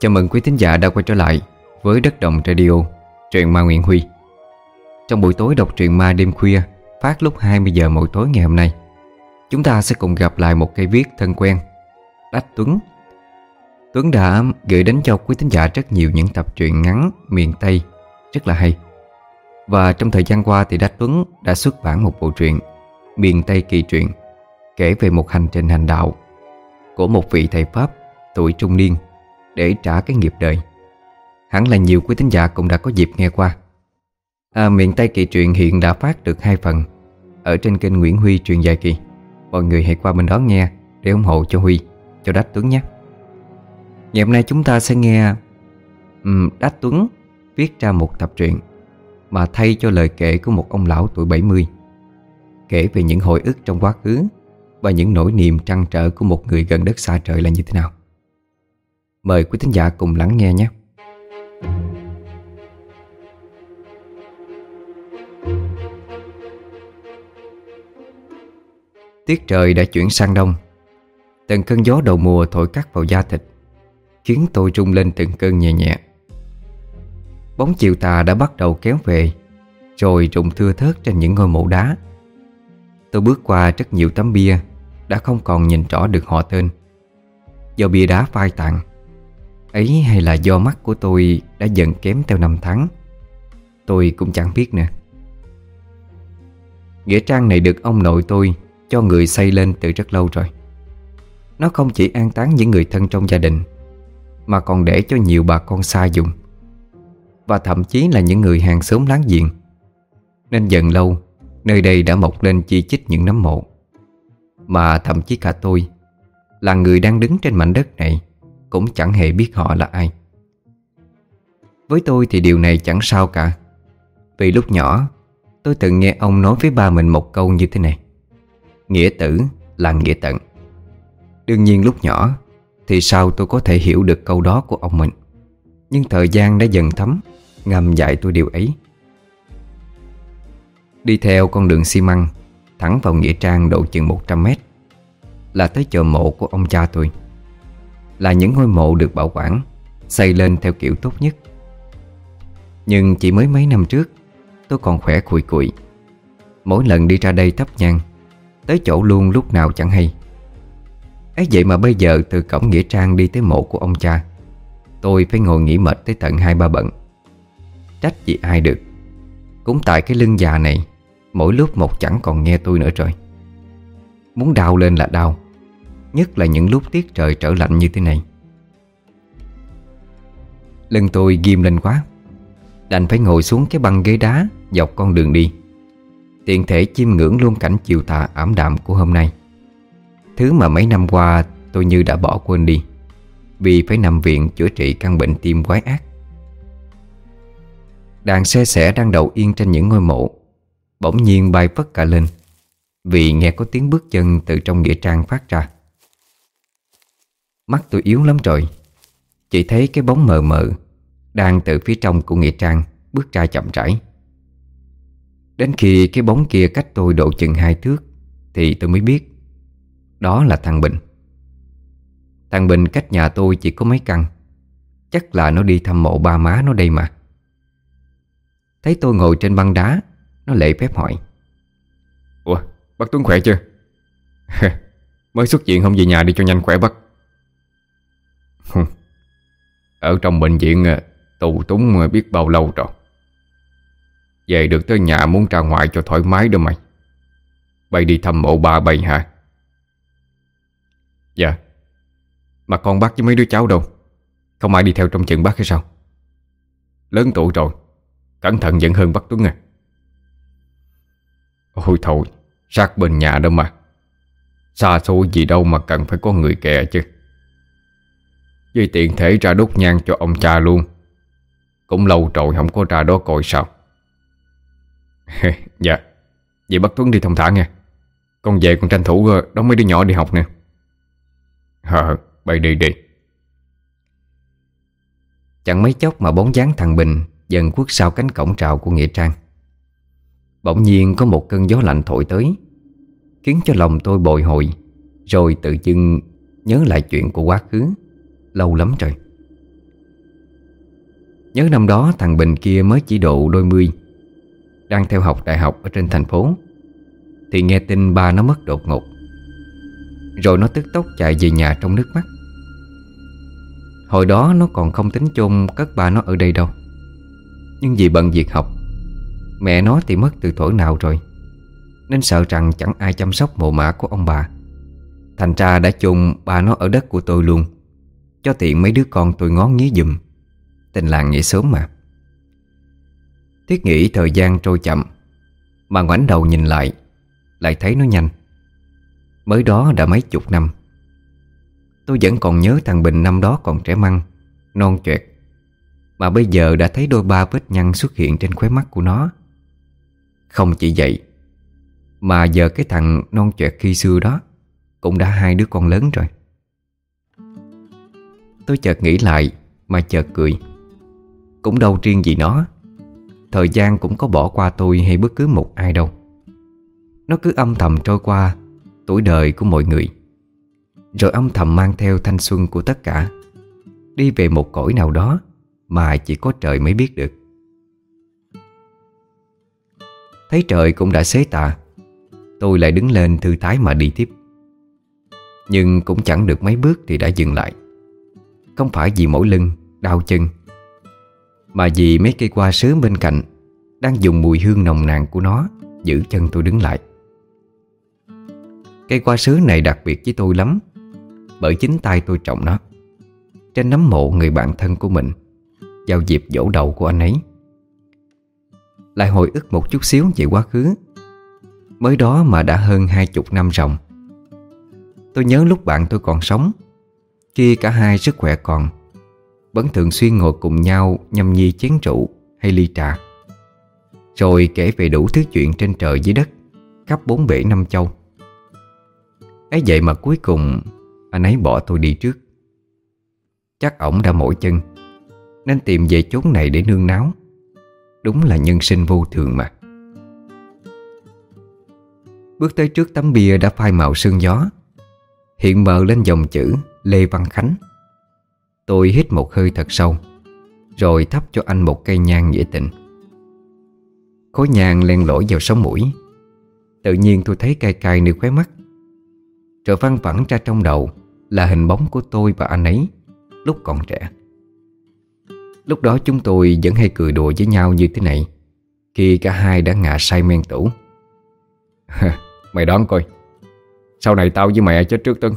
Chào mừng quý thính giả đã quay trở lại với Đất Đồng Radio, truyện ma Nguyễn Huy. Trong buổi tối đọc truyện ma đêm khuya, phát lúc 20 giờ mỗi tối ngày hôm nay, chúng ta sẽ cùng gặp lại một cây viết thân quen, Đách Tuấn. Tuấn đã gửi đến cho quý thính giả rất nhiều những tập truyện ngắn miền Tây rất là hay. Và trong thời gian qua thì Đách Tuấn đã xuất bản một bộ truyện Miền Tây kỳ truyện kể về một hành trình hành đạo của một vị thầy Pháp tuổi trung niên để trả cái nghiệp đời. Hẳn là nhiều quý thính giả cũng đã có dịp nghe qua. À, miền Tây kỳ truyện hiện đã phát được hai phần ở trên kênh Nguyễn Huy truyền dài kỳ. Mọi người hãy qua bên đó nghe để ủng hộ cho Huy, cho Đách Tuấn nhé. Ngày hôm nay chúng ta sẽ nghe um, Đách Tuấn viết ra một tập truyện mà thay cho lời kể của một ông lão tuổi 70 kể về những hồi ức trong quá khứ và những nỗi niềm trăn trở của một người gần đất xa trời là như thế nào. Mời quý thính giả cùng lắng nghe nhé. Tiết trời đã chuyển sang đông. Từng cơn gió đầu mùa thổi cắt vào da thịt, Khiến tôi rung lên từng cơn nhẹ nhẹ. Bóng chiều tà đã bắt đầu kéo về, Rồi rụng thưa thớt trên những ngôi mộ đá. Tôi bước qua rất nhiều tấm bia, Đã không còn nhìn rõ được họ tên. Do bia đá phai tàn Ấy hay là do mắt của tôi đã dần kém theo năm tháng? Tôi cũng chẳng biết nữa. Nghĩa trang này được ông nội tôi cho người xây lên từ rất lâu rồi. Nó không chỉ an táng những người thân trong gia đình, Mà còn để cho nhiều bà con xa dùng, Và thậm chí là những người hàng xóm láng giềng. Nên dần lâu, Nơi đây đã mọc lên chi chít những nấm mộ, Mà thậm chí cả tôi Là người đang đứng trên mảnh đất này. Cũng chẳng hề biết họ là ai. Với tôi thì điều này chẳng sao cả. Vì lúc nhỏ, Tôi từng nghe ông nói với ba mình một câu như thế này. Nghĩa tử là nghĩa tận. Đương nhiên lúc nhỏ Thì sao tôi có thể hiểu được câu đó của ông mình. Nhưng thời gian đã dần thấm, Ngầm dạy tôi điều ấy. Đi theo con đường xi măng, Thẳng vào Nghĩa Trang độ chừng 100 mét, Là tới chợ mộ của ông cha tôi. Là những ngôi mộ được bảo quản, Xây lên theo kiểu tốt nhất. Nhưng chỉ mới mấy năm trước, Tôi còn khỏe cùi cùi Mỗi lần đi ra đây thắp nhang, Tới chỗ luôn lúc nào chẳng hay. Ấy vậy mà bây giờ từ cổng Nghĩa Trang đi tới mộ của ông cha, Tôi phải ngồi nghỉ mệt tới tận hai ba bận. Trách gì ai được. Cũng tại cái lưng già này, Mỗi lúc một chẳng còn nghe tôi nữa rồi. Muốn đau lên là đau Nhất là những lúc tiết trời trở lạnh như thế này. Lưng tôi ghim lên quá. Đành phải ngồi xuống cái băng ghế đá, Dọc con đường đi. Tiện thể chiêm ngưỡng luôn cảnh chiều tà ảm đạm của hôm nay. Thứ mà mấy năm qua tôi như đã bỏ quên đi, Vì phải nằm viện chữa trị căn bệnh tim quái ác. Đàn xe sẻ đang đậu yên trên những ngôi mộ. Bỗng nhiên bay phất cả lên, Vì nghe có tiếng bước chân từ trong nghĩa trang phát ra. Mắt tôi yếu lắm rồi Chỉ thấy cái bóng mờ mờ Đang từ phía trong của nghĩa trang Bước ra chậm rãi. Đến khi cái bóng kia cách tôi độ chừng hai thước Thì tôi mới biết Đó là thằng Bình. Thằng Bình cách nhà tôi chỉ có mấy căn. Chắc là nó đi thăm mộ ba má nó đây mà. Thấy tôi ngồi trên băng đá, Nó lễ phép hỏi. Ủa, bác Tuấn khỏe chưa? Mới xuất viện không về nhà đi cho nhanh khỏe bác. Ở trong bệnh viện à, tù túng à, biết bao lâu rồi. Về được tới nhà muốn ra ngoài cho thoải mái đó mày. Bay đi thăm mộ ba bay hả? Dạ. Mà con bác với mấy đứa cháu đâu? Không ai đi theo trong chừng bác hay sao? Lớn tuổi rồi, Cẩn thận giận hơn bác Tuấn à. Ôi thôi, Sát bên nhà đâu mà. Xa xôi gì đâu mà cần phải có người kè chứ. Vì tiện thể ra đốt nhang cho ông cha luôn. Cũng lâu rồi không có ra đó coi sao. Dạ. Vậy bắt Tuấn đi thông thả nghe. Con về còn tranh thủ ờ, đón mấy đứa nhỏ đi học nè. Ờ Bày đi đi. Chẳng mấy chốc mà bóng dáng thằng Bình Dần khuất sau cánh cổng trào của Nghĩa Trang. Bỗng nhiên có một cơn gió lạnh thổi tới Khiến cho lòng tôi bồi hồi Rồi tự dưng nhớ lại chuyện của quá khứ. Lâu lắm rồi Nhớ năm đó, thằng Bình kia mới chỉ độ đôi mươi, Đang theo học đại học ở trên thành phố, Thì nghe tin ba nó mất đột ngột, Rồi nó tức tốc chạy về nhà trong nước mắt. Hồi đó nó còn không tính chôn cất ba nó ở đây đâu. Nhưng vì bận việc học, Mẹ nó thì mất từ thổi nào rồi, Nên sợ rằng chẳng ai chăm sóc mộ mã của ông bà. Thành ra đã chôn ba nó ở đất của tôi luôn. Cho tiện mấy đứa con tôi ngó nghía dùm Tình làng nghỉ sớm mà. Thiết nghĩ thời gian trôi chậm, Mà ngoảnh đầu nhìn lại Lại thấy nó nhanh. Mới đó đã mấy chục năm. Tôi vẫn còn nhớ thằng Bình năm đó còn trẻ măng, Non chuệt Mà bây giờ đã thấy đôi ba vết nhăn xuất hiện trên khóe mắt của nó. Không chỉ vậy, Mà giờ cái thằng non chuệt khi xưa đó Cũng đã hai đứa con lớn rồi. Tôi chợt nghĩ lại Mà chợt cười. Cũng đâu riêng gì nó, Thời gian cũng có bỏ qua tôi hay bất cứ một ai đâu. Nó cứ âm thầm trôi qua Tuổi đời của mọi người, Rồi âm thầm mang theo thanh xuân của tất cả, Đi về một cõi nào đó Mà chỉ có trời mới biết được. Thấy trời cũng đã xế tà, Tôi lại đứng lên thư thái mà đi tiếp. Nhưng cũng chẳng được mấy bước thì đã dừng lại. Không phải vì mỏi lưng, đau chân Mà vì mấy cây hoa sứ bên cạnh Đang dùng mùi hương nồng nàn của nó Giữ chân tôi đứng lại. Cây hoa sứ này đặc biệt với tôi lắm Bởi chính tay tôi trồng nó Trên nấm mộ người bạn thân của mình Vào dịp dỗ đầu của anh ấy. Lại hồi ức một chút xíu về quá khứ Mới đó mà đã hơn hai chục năm ròng. Tôi nhớ lúc bạn tôi còn sống khi cả hai sức khỏe còn, Vẫn thường xuyên ngồi cùng nhau Nhâm nhi chén rượu hay ly trà. Rồi kể về đủ thứ chuyện trên trời dưới đất, Khắp bốn bể năm châu. Ấy vậy mà cuối cùng, Anh ấy bỏ tôi đi trước. Chắc ổng đã mỏi chân, Nên tìm về chốn này để nương náo Đúng là nhân sinh vô thường mà. Bước tới trước tấm bia đã phai màu sương gió, Hiện mờ lên dòng chữ. Lê Văn Khánh. Tôi hít một hơi thật sâu, Rồi thắp cho anh một cây nhang nghĩa tình. Khối nhang len lỏi vào sống mũi. Tự nhiên tôi thấy cay cay nơi khóe mắt. Rồi văng vẳng ra trong đầu Là hình bóng của tôi và anh ấy Lúc còn trẻ. Lúc đó chúng tôi vẫn hay cười đùa với nhau như thế này, Khi cả hai đã ngã say men tủ. Mày đoán coi, Sau này tao với mẹ chết trước Tân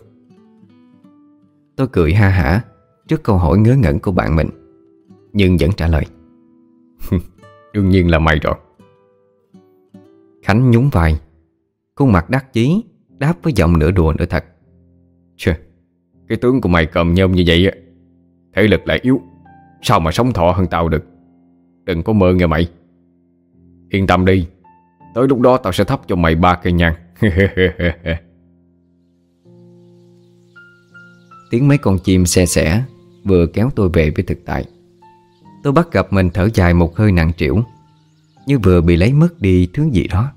Tôi cười ha hả Trước câu hỏi ngớ ngẩn của bạn mình Nhưng vẫn trả lời. Đương nhiên là mày rồi. Khánh nhún vai Khuôn mặt đắc chí Đáp với giọng nửa đùa nửa thật. Chà, cái tướng của mày cầm nhôm như vậy Thể lực lại yếu Sao mà sống thọ hơn tao được? Đừng có mơ nghe mày. Yên tâm đi Tới lúc đó tao sẽ thắp cho mày ba cây nhang. Tiếng mấy con chim xe xẻ Vừa kéo tôi về với thực tại. Tôi bắt gặp mình thở dài một hơi nặng trĩu, Như vừa bị lấy mất đi thứ gì đó.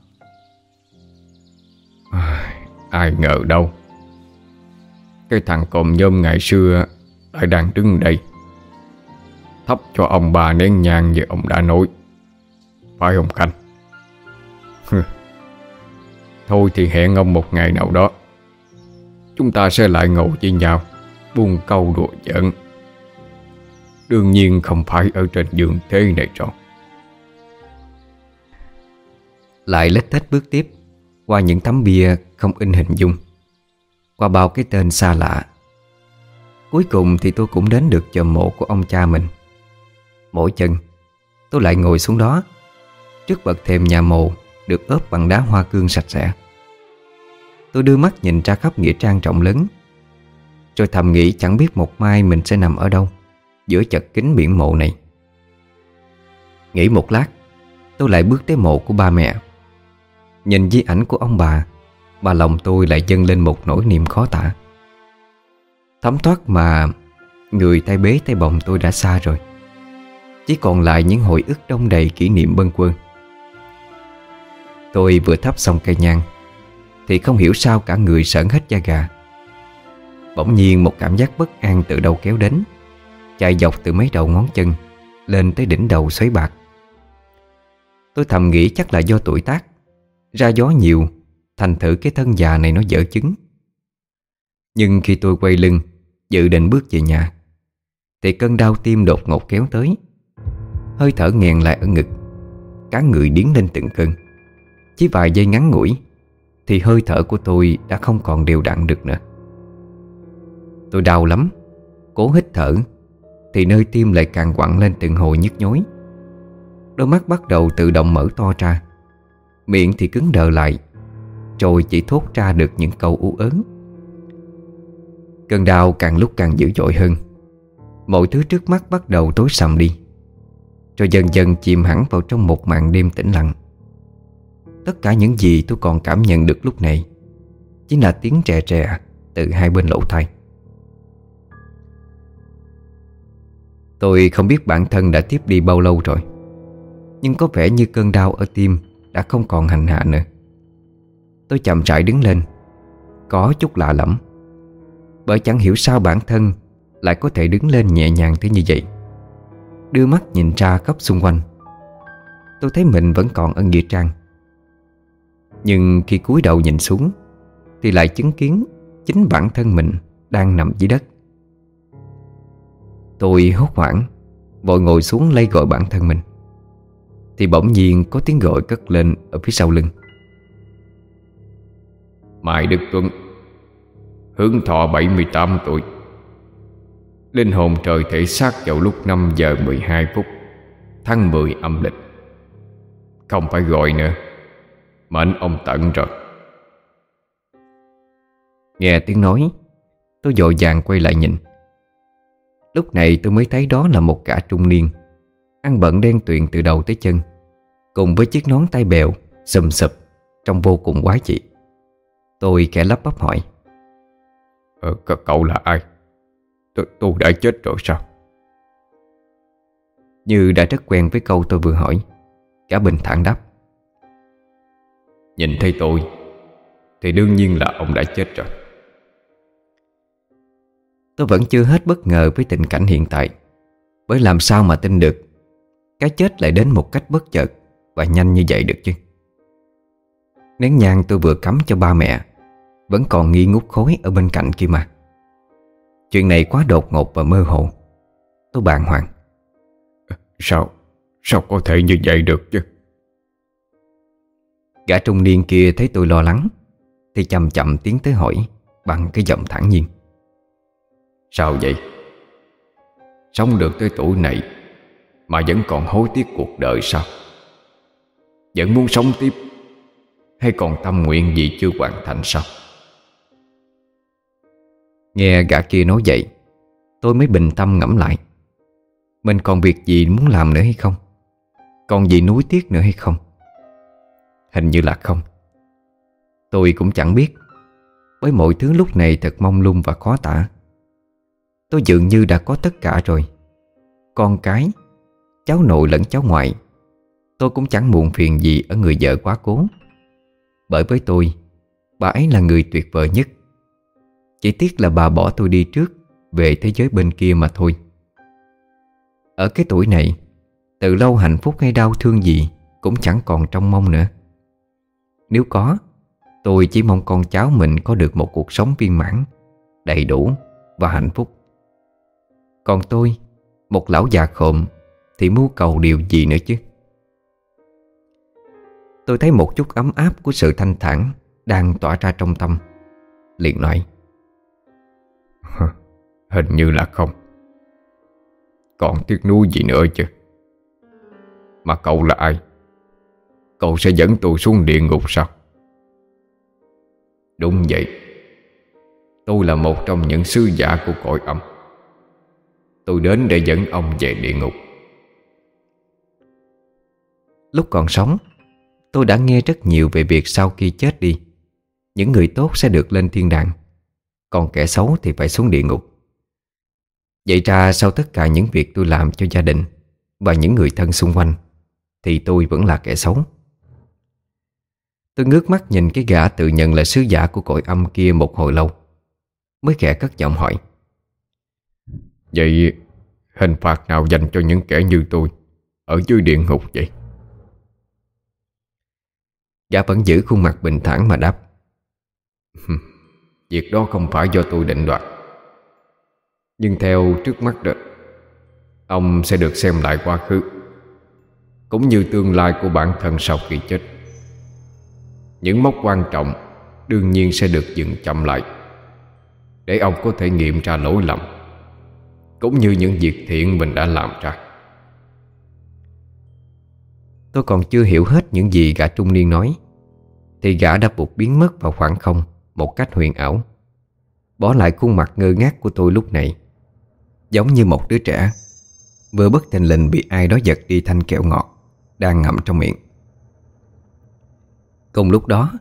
Ai ngờ đâu. Cái thằng cồm nhôm ngày xưa Lại đang đứng đây. Thắp cho ông bà nén nhang như ông đã nói. Phải không Khanh? Thôi thì hẹn ông một ngày nào đó. Chúng ta sẽ lại ngồi với nhau. Buông câu đùa giỡn. Đương nhiên không phải ở trên giường thế này rồi. Lại lết tết bước tiếp, Qua những tấm bia không in hình dung, Qua bao cái tên xa lạ. Cuối cùng thì tôi cũng đến được chòm mộ của ông cha mình. Mỗi chân, Tôi lại ngồi xuống đó, Trước bậc thềm nhà mộ Được ốp bằng đá hoa cương sạch sẽ. Tôi đưa mắt nhìn ra khắp nghĩa trang rộng lớn rồi thầm nghĩ chẳng biết một mai mình sẽ nằm ở đâu, Giữa chật kính biển mộ này. Nghĩ một lát, Tôi lại bước tới mộ của ba mẹ. Nhìn di ảnh của ông bà Mà lòng tôi lại dâng lên một nỗi niềm khó tả. Thấm thoát mà Người tay bế tay bồng tôi đã xa rồi. Chỉ còn lại những hồi ức đông đầy kỷ niệm bân quân Tôi vừa thắp xong cây nhang, Thì không hiểu sao cả người sởn hết da gà. Bỗng nhiên một cảm giác bất an từ đâu kéo đến. Chạy dọc từ mấy đầu ngón chân, Lên tới đỉnh đầu xoáy bạc. Tôi thầm nghĩ chắc là do tuổi tác. Ra gió nhiều, Thành thử cái thân già này nó dở chứng. Nhưng khi tôi quay lưng, Dự định bước về nhà, Thì cơn đau tim đột ngột kéo tới. Hơi thở nghẹn lại ở ngực, Cá người điến lên từng cơn. Chỉ vài giây ngắn ngủi, Thì hơi thở của tôi đã không còn đều đặn được nữa. Tôi đau lắm. Cố hít thở, Thì nơi tim lại càng quặn lên từng hồi nhức nhối. Đôi mắt bắt đầu tự động mở to ra. Miệng thì cứng đờ lại, Rồi chỉ thốt ra được những câu u ớn. Cơn đau càng lúc càng dữ dội hơn. Mọi thứ trước mắt bắt đầu tối sầm đi, Rồi dần dần chìm hẳn vào trong một màn đêm tĩnh lặng. Tất cả những gì tôi còn cảm nhận được lúc này Chính là tiếng trẻ trẻ từ hai bên lỗ tai. Tôi không biết bản thân đã tiếp đi bao lâu rồi. Nhưng có vẻ như cơn đau ở tim Đã không còn hành hạ nữa. Tôi chậm rãi đứng lên. Có chút lạ lẫm. Bởi chẳng hiểu sao bản thân Lại có thể đứng lên nhẹ nhàng thế như vậy. Đưa mắt nhìn ra khắp xung quanh. Tôi thấy mình vẫn còn ở Nghĩa Trang. Nhưng khi cúi đầu nhìn xuống Thì lại chứng kiến Chính bản thân mình đang nằm dưới đất. Tôi hốt hoảng Vội ngồi xuống lay gọi bản thân mình. Thì bỗng nhiên có tiếng gọi cất lên Ở phía sau lưng. Mai Đức Tuấn Hướng thọ 78 tuổi Linh hồn trời thể xác vào lúc 5 giờ 12 phút Tháng 10 âm lịch. Không phải gọi nữa Mệnh ông tận rồi. Nghe tiếng nói Tôi dội vàng quay lại nhìn Lúc này tôi mới thấy đó là một gã trung niên Ăn bận đen tuyền từ đầu tới chân Cùng với chiếc nón tay bèo Sùm sụp Trông vô cùng quái dị Tôi kẻ lắp bắp hỏi ờ, Cậu là ai? Tôi, tôi đã chết rồi sao? Như đã rất quen với câu tôi vừa hỏi Cả bình thản đáp Nhìn thấy tôi Thì đương nhiên là ông đã chết rồi Tôi vẫn chưa hết bất ngờ với tình cảnh hiện tại. Bởi làm sao mà tin được? Cái chết lại đến một cách bất chợt Và nhanh như vậy được chứ? Nén nhang tôi vừa cắm cho ba mẹ Vẫn còn nghi ngút khối ở bên cạnh kia mà. Chuyện này quá đột ngột và mơ hồ. Tôi bàng hoàng. Sao? Sao có thể như vậy được chứ? Gã trung niên kia thấy tôi lo lắng Thì chậm chậm tiến tới hỏi Bằng cái giọng thản nhiên Sao vậy? Sống được tới tuổi này Mà vẫn còn hối tiếc cuộc đời sao? Vẫn muốn sống tiếp Hay còn tâm nguyện gì chưa hoàn thành sao? Nghe gã kia nói vậy, Tôi mới bình tâm ngẫm lại. Mình còn việc gì muốn làm nữa hay không? Còn gì nuối tiếc nữa hay không? Hình như là không. Tôi cũng chẳng biết. Bởi mọi thứ lúc này thật mong lung và khó tả. Tôi dường như đã có tất cả rồi. Con cái, Cháu nội lẫn cháu ngoại, Tôi cũng chẳng muộn phiền gì ở người vợ quá cố. Bởi với tôi, Bà ấy là người tuyệt vời nhất. Chỉ tiếc là bà bỏ tôi đi trước, Về thế giới bên kia mà thôi. Ở cái tuổi này, Từ lâu hạnh phúc hay đau thương gì Cũng chẳng còn trong mong nữa. Nếu có, Tôi chỉ mong con cháu mình có được một cuộc sống viên mãn, Đầy đủ và hạnh phúc còn tôi, Một lão già khộm, Thì mưu cầu điều gì nữa chứ? Tôi thấy một chút ấm áp của sự thanh thản Đang tỏa ra trong tâm, liền nói Hình như là không. Còn tiếc nuối gì nữa chứ? Mà cậu là ai? Cậu sẽ dẫn tôi xuống địa ngục sao? Đúng vậy. Tôi là một trong những sư giả của cõi âm. Tôi đến để dẫn ông về địa ngục. Lúc còn sống, Tôi đã nghe rất nhiều về việc sau khi chết đi, Những người tốt sẽ được lên thiên đàng, Còn kẻ xấu thì phải xuống địa ngục. Vậy ra sau tất cả những việc tôi làm cho gia đình Và những người thân xung quanh, Thì tôi vẫn là kẻ xấu. Tôi ngước mắt nhìn cái gã tự nhận là sứ giả của cõi âm kia một hồi lâu, Mới khẽ cất giọng hỏi. Vậy Hình phạt nào dành cho những kẻ như tôi Ở dưới địa ngục vậy? Gã vẫn giữ khuôn mặt bình thản mà đáp. Việc đó không phải do tôi định đoạt. Nhưng theo trước mắt đó Ông sẽ được xem lại quá khứ Cũng như tương lai của bản thân sau khi chết. Những mốc quan trọng Đương nhiên sẽ được dừng chậm lại Để ông có thể nghiệm ra lỗi lầm cũng như những việc thiện mình đã làm ra. Tôi còn chưa hiểu hết những gì gã trung niên nói, Thì gã đã buộc biến mất vào khoảng không Một cách huyền ảo. Bỏ lại khuôn mặt ngơ ngác của tôi lúc này, Giống như một đứa trẻ. Vừa bất thình lình bị ai đó giật đi thanh kẹo ngọt Đang ngậm trong miệng. Cùng lúc đó,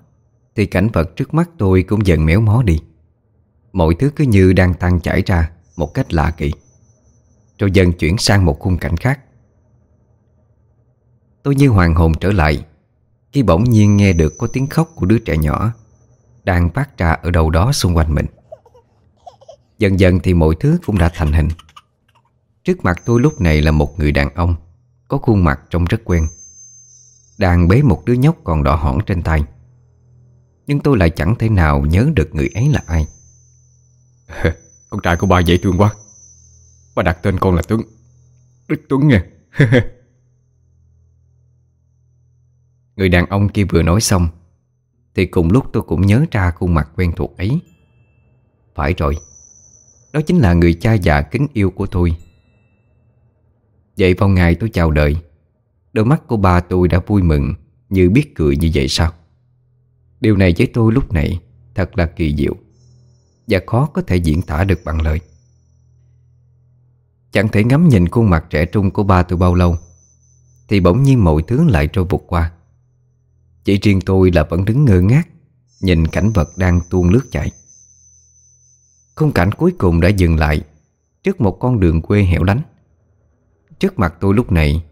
Thì cảnh vật trước mắt tôi cũng dần méo mó đi. Mọi thứ cứ như đang tan chảy ra Một cách lạ kỳ. Rồi dần chuyển sang một khung cảnh khác. Tôi như hoàng hồn trở lại, Khi bỗng nhiên nghe được có tiếng khóc của đứa trẻ nhỏ Đang phát ra ở đâu đó xung quanh mình. Dần dần thì mọi thứ cũng đã thành hình. Trước mặt tôi lúc này là một người đàn ông, Có khuôn mặt trông rất quen, Đang bế một đứa nhóc còn đỏ hỏn trên tay. Nhưng tôi lại chẳng thể nào nhớ được người ấy là ai. Con trai của ba dễ thương quá và đặt tên con là Tuấn. Đức Tuấn nha Người đàn ông kia vừa nói xong, Thì cùng lúc tôi cũng nhớ ra khuôn mặt quen thuộc ấy. Phải rồi, Đó chính là người cha già kính yêu của tôi. Vậy vào ngày tôi chào đời, Đôi mắt của ba tôi đã vui mừng Như biết cười như vậy sao? Điều này với tôi lúc này Thật là kỳ diệu Và khó có thể diễn tả được bằng lời. Chẳng thể ngắm nhìn khuôn mặt trẻ trung của ba từ bao lâu, Thì bỗng nhiên mọi thứ lại trôi vụt qua. Chỉ riêng tôi là vẫn đứng ngơ ngác, Nhìn cảnh vật đang tuôn lướt chạy. Khung cảnh cuối cùng đã dừng lại Trước một con đường quê hẻo lánh. Trước mặt tôi lúc này,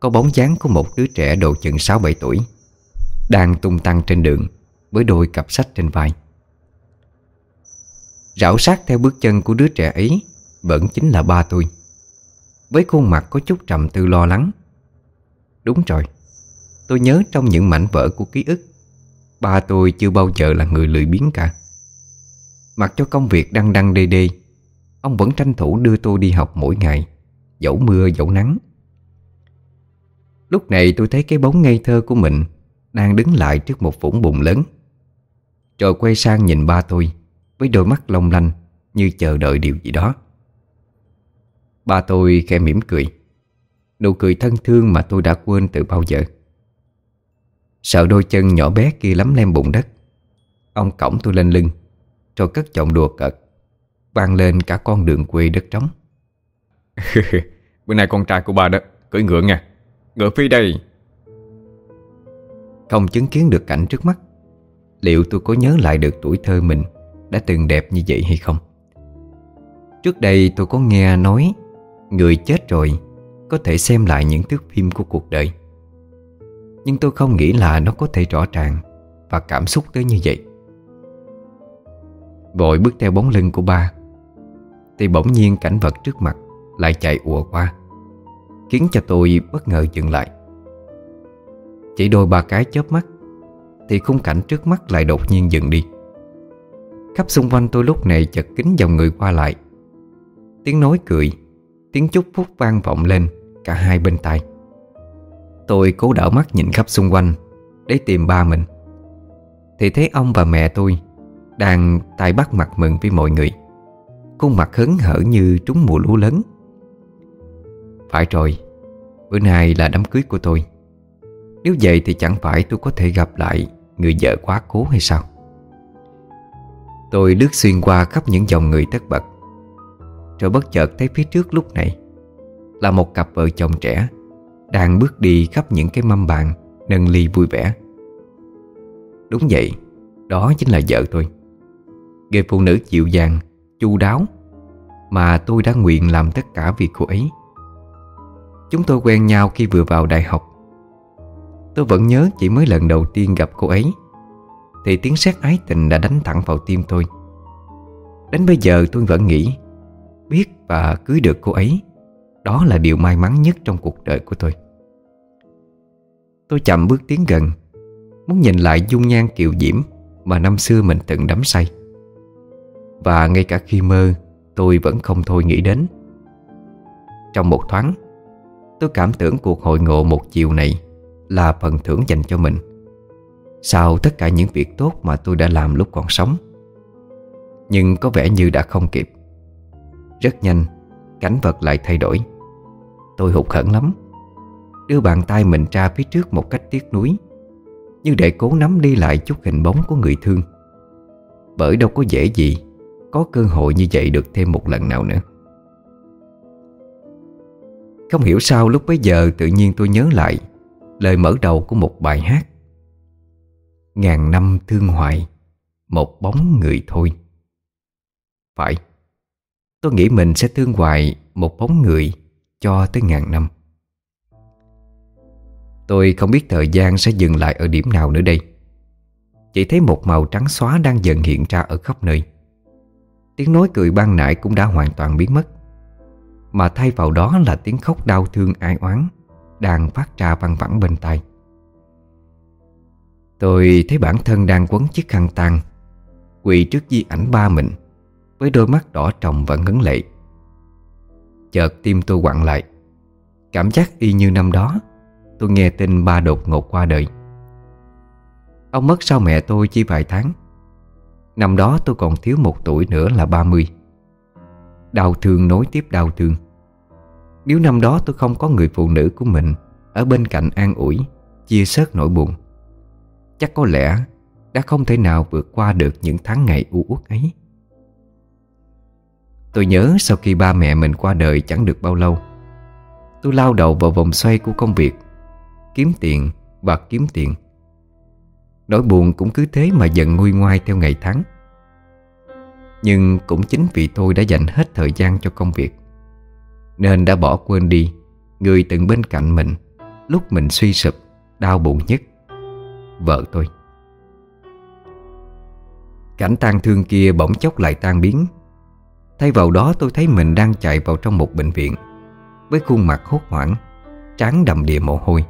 Có bóng dáng của một đứa trẻ độ chừng 6-7 tuổi, Đang tung tăng trên đường Với đôi cặp sách trên vai. Rảo sát theo bước chân của đứa trẻ ấy vẫn chính là ba tôi. Với khuôn mặt có chút trầm tư lo lắng. Đúng rồi. Tôi nhớ trong những mảnh vỡ của ký ức, Ba tôi chưa bao giờ là người lười biếng cả. Mặc cho công việc đăng đăng đê đê, Ông vẫn tranh thủ đưa tôi đi học mỗi ngày, Dẫu mưa dẫu nắng. Lúc này tôi thấy cái bóng ngây thơ của mình Đang đứng lại trước một vũng bùn lớn. Rồi quay sang nhìn ba tôi Với đôi mắt long lanh Như chờ đợi điều gì đó. Ba tôi khẽ mỉm cười. Nụ cười thân thương mà tôi đã quên từ bao giờ. Sợ đôi chân nhỏ bé kia lắm lem bụng đất. Ông cổng tôi lên lưng Rồi cất giọng đùa cợt vang lên cả con đường quê đất trống. Bữa nay con trai của ba đó Cưỡi ngựa nha Ngựa phi đây. Không chứng kiến được cảnh trước mắt Liệu tôi có nhớ lại được tuổi thơ mình Đã từng đẹp như vậy hay không? Trước đây tôi có nghe nói Người chết rồi Có thể xem lại những thước phim của cuộc đời. Nhưng tôi không nghĩ là nó có thể rõ ràng Và cảm xúc tới như vậy. Vội bước theo bóng lưng của ba, Thì bỗng nhiên cảnh vật trước mặt lại chạy ùa qua, Khiến cho tôi bất ngờ dừng lại. Chỉ đôi ba cái chớp mắt, Thì khung cảnh trước mắt lại đột nhiên dừng đi. Khắp xung quanh tôi lúc này chật kín dòng người qua lại. Tiếng nói cười Tiếng chúc phúc vang vọng lên Cả hai bên tai. Tôi cố đảo mắt nhìn khắp xung quanh Để tìm ba mình. Thì thấy ông và mẹ tôi Đang tay bắt mặt mừng với mọi người. Khuôn mặt hớn hở như trúng mùa lúa lớn. Phải rồi, Bữa nay là đám cưới của tôi. Nếu vậy thì chẳng phải tôi có thể gặp lại Người vợ quá cố hay sao? Tôi lướt xuyên qua khắp những dòng người tất bật. Rồi bất chợt thấy phía trước lúc này. Là một cặp vợ chồng trẻ, Đang bước đi khắp những cái mâm bàn, Nâng ly vui vẻ. Đúng vậy, Đó chính là vợ tôi. Người phụ nữ dịu dàng, chu đáo, Mà tôi đã nguyện làm tất cả vì cô ấy. Chúng tôi quen nhau khi vừa vào đại học. Tôi vẫn nhớ chỉ mới lần đầu tiên gặp cô ấy, Thì tiếng sét ái tình đã đánh thẳng vào tim tôi. Đến bây giờ tôi vẫn nghĩ Biết và cưới được cô ấy. Đó là điều may mắn nhất trong cuộc đời của tôi. Tôi chậm bước tiến gần, Muốn nhìn lại dung nhan kiều diễm Mà năm xưa mình từng đắm say. Và ngay cả khi mơ, Tôi vẫn không thôi nghĩ đến. Trong một thoáng, Tôi cảm tưởng cuộc hội ngộ một chiều này Là phần thưởng dành cho mình. Sau tất cả những việc tốt Mà tôi đã làm lúc còn sống. Nhưng có vẻ như đã không kịp. Rất nhanh, Cảnh vật lại thay đổi. Tôi hụt hẫng lắm. Đưa bàn tay mình ra phía trước một cách tiếc nuối, Như để cố nắm đi lại chút hình bóng của người thương. Bởi đâu có dễ gì Có cơ hội như vậy được thêm một lần nào nữa. Không hiểu sao lúc bấy giờ tự nhiên tôi nhớ lại Lời mở đầu của một bài hát. Ngàn năm thương hoài, Một bóng người thôi. Phải. Tôi nghĩ mình sẽ thương hoài Một bóng người Cho tới ngàn năm. Tôi không biết thời gian sẽ dừng lại ở điểm nào nữa đây. Chỉ thấy một màu trắng xóa đang dần hiện ra ở khắp nơi. Tiếng nói cười ban nãy cũng đã hoàn toàn biến mất, Mà thay vào đó là tiếng khóc đau thương ai oán Đang phát ra văng vẳng bên tai. Tôi thấy bản thân đang quấn chiếc khăn tang, Quỳ trước di ảnh ba mình. Với đôi mắt đỏ tròng và ngấn lệ. Chợt tim tôi quặn lại. Cảm giác y như năm đó, Tôi nghe tin ba đột ngột qua đời. Ông mất sau mẹ tôi chỉ vài tháng. Năm đó tôi còn thiếu một tuổi nữa là 30 Đau thương nối tiếp đau thương. Nếu năm đó tôi không có người phụ nữ của mình Ở bên cạnh an ủi, Chia sớt nỗi buồn, Chắc có lẽ Đã không thể nào vượt qua được những tháng ngày u uất ấy. Tôi nhớ sau khi ba mẹ mình qua đời chẳng được bao lâu Tôi lao đầu vào vòng xoay của công việc Kiếm tiền và kiếm tiền. Nỗi buồn cũng cứ thế mà dần nguôi ngoai theo ngày tháng. Nhưng cũng chính vì tôi đã dành hết thời gian cho công việc Nên đã bỏ quên đi Người từng bên cạnh mình Lúc mình suy sụp, đau buồn nhất Vợ tôi. Cảnh tang thương kia bỗng chốc lại tan biến. Thay vào đó tôi thấy mình đang chạy vào trong một bệnh viện, Với khuôn mặt hốt hoảng, Trán đầm đìa mồ hôi.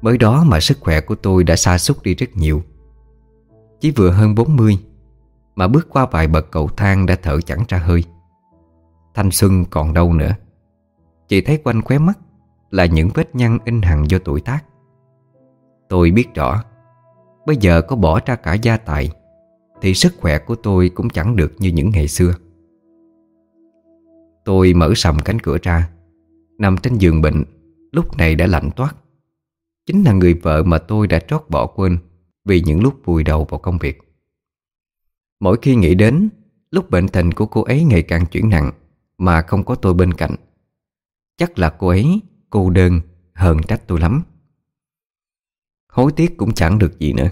Mới đó mà sức khỏe của tôi đã xa sút đi rất nhiều. Chỉ vừa hơn 40 Mà bước qua vài bậc cầu thang đã thở chẳng ra hơi. Thanh xuân còn đâu nữa. Chỉ thấy quanh khóe mắt Là những vết nhăn in hằn do tuổi tác. Tôi biết rõ, Bây giờ có bỏ ra cả gia tài thì sức khỏe của tôi cũng chẳng được như những ngày xưa. Tôi mở sầm cánh cửa ra, Nằm trên giường bệnh, Lúc này đã lạnh toát. Chính là người vợ mà tôi đã trót bỏ quên Vì những lúc vùi đầu vào công việc. Mỗi khi nghĩ đến, Lúc bệnh tình của cô ấy ngày càng chuyển nặng Mà không có tôi bên cạnh, Chắc là cô ấy cô đơn, hờn trách tôi lắm. Hối tiếc cũng chẳng được gì nữa.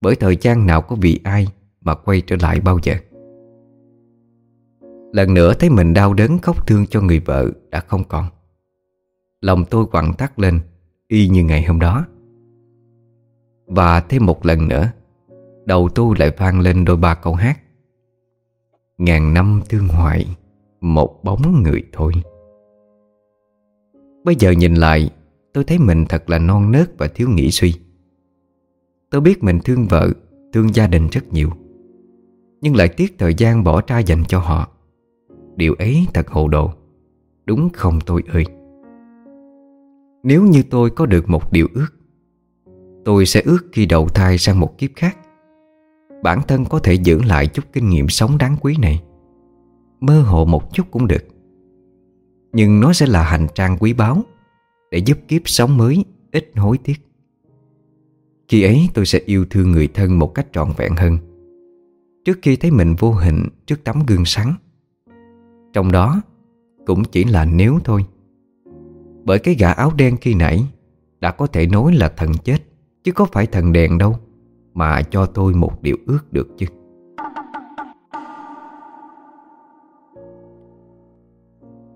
Bởi thời gian nào có vì ai Mà quay trở lại bao giờ? Lần nữa thấy mình đau đớn khóc thương cho người vợ Đã không còn. Lòng tôi quặn tắt lên, Y như ngày hôm đó. Và thêm một lần nữa, Đầu tôi lại vang lên đôi ba câu hát. Ngàn năm thương hoại Một bóng người thôi. Bây giờ nhìn lại, Tôi thấy mình thật là non nớt và thiếu nghĩ suy. Tôi biết mình thương vợ, Thương gia đình rất nhiều. Nhưng lại tiếc thời gian bỏ ra dành cho họ. Điều ấy thật hồ đồ. Đúng không tôi ơi? Nếu như tôi có được một điều ước, Tôi sẽ ước khi đầu thai sang một kiếp khác. Bản thân có thể giữ lại chút kinh nghiệm sống đáng quý này. Mơ hồ một chút cũng được. Nhưng nó sẽ là hành trang quý báu Để giúp kiếp sống mới ít hối tiếc. Khi ấy tôi sẽ yêu thương người thân một cách trọn vẹn hơn. Trước khi thấy mình vô hình trước tấm gương sáng, Trong đó cũng chỉ là nếu thôi. Bởi cái gã áo đen khi nãy Đã có thể nói là thần chết, Chứ có phải thần đèn đâu, Mà cho tôi một điều ước được chứ.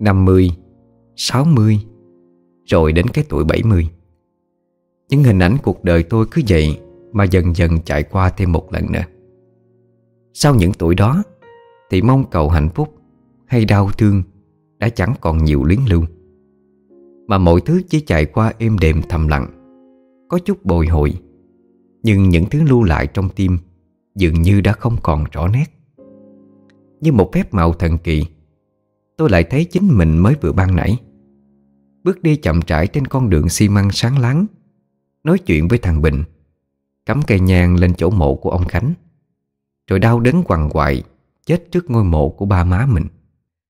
Năm mươi, sáu mươi, Rồi đến cái tuổi bảy mươi. Những hình ảnh cuộc đời tôi cứ vậy Mà dần dần chạy qua thêm một lần nữa. Sau những tuổi đó, Thì mong cầu hạnh phúc Hay đau thương Đã chẳng còn nhiều luyến lưu Mà mọi thứ chỉ chạy qua êm đềm thầm lặng, Có chút bồi hồi, Nhưng những thứ lưu lại trong tim Dường như đã không còn rõ nét. Như một phép màu thần kỳ, Tôi lại thấy chính mình mới vừa ban nãy, Bước đi chậm rãi trên con đường xi măng sáng láng Nói chuyện với thằng Bình. Cắm cây nhang lên chỗ mộ của ông Khánh. Rồi đau đớn quằn quại, Chết trước ngôi mộ của ba má mình.